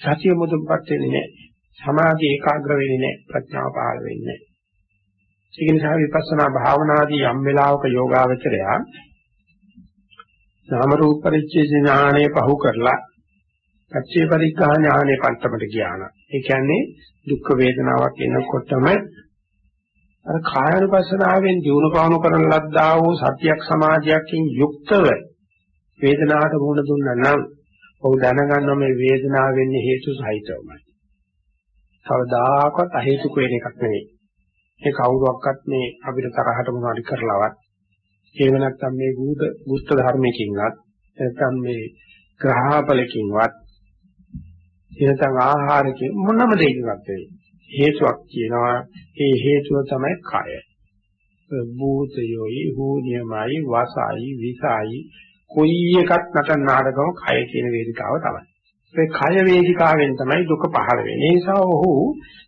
සතිය මුදුන්පත් වෙන්නේ නැහැ. සමාධිය ඒකාග්‍ර වෙන්නේ නැහැ. ප්‍රඥාව පහළ වෙන්නේ නැහැ. ඒක නිසා විපස්සනා භාවනාදී යම් වෙලාවක යෝගාවචරයා නාම රූප පරිච්ඡේ ඥානෙ පහු කරලා පච්චේ පරිග්‍රහ ඥානෙ පන්තමට ගියාන. ඒ කියන්නේ දුක් වේදනාවක් එනකොටම අර කායනුපස්සනාවෙන් දිනු පවණු කරන ලද්දා වූ සතියක් සමාධියකින් යුක්තව වේදනාවට මුහුණ දුන්නා නම් ඔහු දැනගන්නවා මේ වේදනාව වෙන්නේ හේතු සහිතවමයි. කවදාකවත් අහේතුක වෙන එකක් නෙවෙයි. ඒ කවුරුවක්වත් මේ අපිට තරහට මොනවාරි කරලවත් එහෙම නැත්නම් මේ භූත බුද්ධ ධර්මයකින්වත් නැත්නම් මේ ග්‍රහපලකින්වත් එනතන් ආහාරකින් මොනම දෙයකින්වත් හේතුවක් කියනවා ඒ හේතුව තමයි කය. භූතයෝයි හූනියමයි වාසයි විසයි කොයි එකක් නටන නාටකම කය කියන වේදිකාව තමයි. ඒ කය වේදිකාවෙන් තමයි දුක පහළ වෙන්නේ. ඒ නිසා ඔහු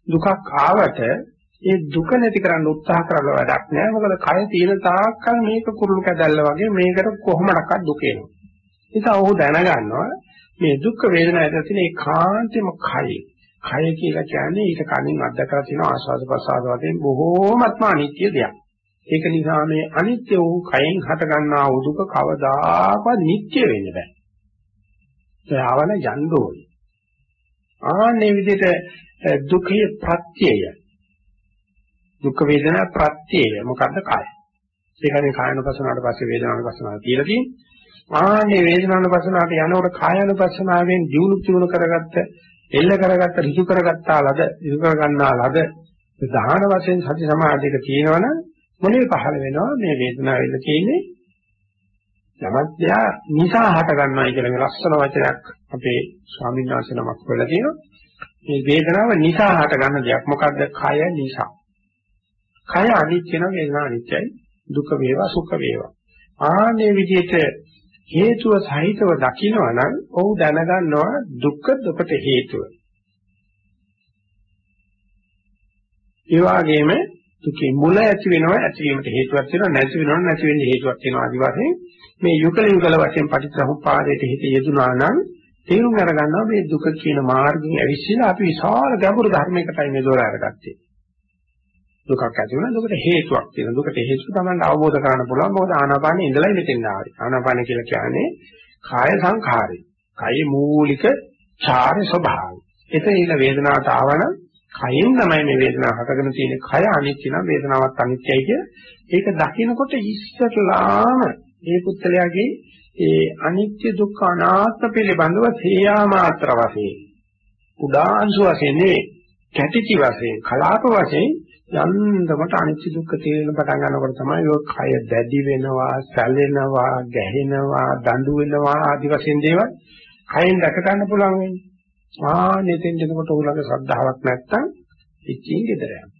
දුකක් ආවට ඒ දුක නැති කරන්න උත්සාහ කරලා වැඩක් නෑ. මොකද කය තියෙන තාක්කල් මේක කුරුළු කැදල්ල වගේ මේකට කොහොමඩක්වත් දුක එනවා. නිසා ඔහු දැනගන්නවා මේ දුක් වේදනා ඇති තියෙන ඒකාන්තෙම කය. කය කියලා කියන්නේ ඊට කලින් අත්දකලා තියෙන ආස්වාද ප්‍රසආද වශයෙන් බොහෝමත්ම අනිත්‍ය දෙයක්. ඒක නිසා මේ අනිත්‍ය වූ කයෙන් හට ගන්නා වූ දුක කවදාකවත් නිට්ටය වෙන්න බෑ. ඒ ආවන යන්න ඕනේ. ආන්නේ විදිහට දුකේ ප්‍රත්‍යය දුක් වේදනා ප්‍රත්‍යය මොකද්ද කය. ඒකනේ කායනුපසනාවට පස්සේ වේදනානුපසනාව කියලා තියෙන්නේ. ආනේ වේදනානුපසනාවට යනකොට කායනුපසනාවෙන් දියුණු දියුණු කරගත්ත, එල්ල කරගත්ත, ඍජු කරගත්තා ලද, ඍජු කරගන්නා ලද දාන වශයෙන් සති සමාධියක තියෙනවනම් මොලේ පහළ වෙනවා මේ වේදනාව වෙන්න තියෙන්නේ යමත්‍යා නිසා හට ගන්නවයි කියලා මේ ලස්සන වචනයක් අපේ ස්වාමීන් වහන්සේ නමක් වෙලා තියෙනවා. මේ වේදනාව නිසා හට ගන්න දෙයක්. මොකද්ද? කය නිසා. කය අනිත්‍ය නම් වේදනාව අනිත්‍යයි. දුක වේවා සුඛ වේවා. ආන්නේ විදිහට හේතුව සහිතව දකිනවා නම් ඔහු දැනගන්නවා දුක්ඛ දුකට හේතුව. ඒ වගේම දුකේ මුල ඇති වෙනවා ඇති වීමට හේතුවක් තියෙනවා නැති වෙනවා නැති වෙන්න හේතුවක් තියෙනවා ආදි වශයෙන් මේ යුගල යුගල වශයෙන් පටිච්චසමුප්පාදයට හිත යෙදුනා නම් තේරුම් අරගන්නවා මේ දුක කියන මාර්ගයෙන් ඇවිස්සලා අපි විශාල ගැඹුරු ධර්මයකටයි මේ දොර අරගත්තේ. දුකක් ඇති වෙනවා දුකට හේතුවක් තියෙනවා. දුකට හේතුව තමයි අවබෝධ කරගන්න පුළුවන්. මොකද ආනාපානෙ ඉඳලා මෙතෙන් ආවේ. ආනාපාන කියලා කියන්නේ කාය සංඛාරය. කායේ මූලික චාර ස්වභාවය. එතන ඉන්න වේදනාවට ආවන කයෙන් තමයි මේ වේදනාව හටගෙන තියෙන්නේ. කය අනිත්‍ය නම් වේදනාවක් අනිත්‍යයි කිය. ඒක දකිනකොට ඉස්සරලාම මේ පුත්තලයාගේ ඒ අනිත්‍ය දුක්ඛ අනාත්ම පිළිබඳව තේයා මාත්‍ර වශයෙන් උදාංශ වශයෙන් නෙවෙයි කැටිචි වශයෙන් කලාප වශයෙන් යන්තමට අනිත්‍ය දුක්ඛ තේරෙන පටන් ගන්නකොට තමයි ඔය කය දැඩි වෙනවා, සැලෙනවා, ගැහෙනවා, දඬු වෙනවා ආදි වශයෙන් දේවල් කයෙන් දැක ගන්න පුළුවන් වෙන්නේ. ආ නෙතෙන් දෙනකොට උලඟ ශ්‍රද්ධාවක් නැත්තම් ඉච්චින් ගෙදර යනවා.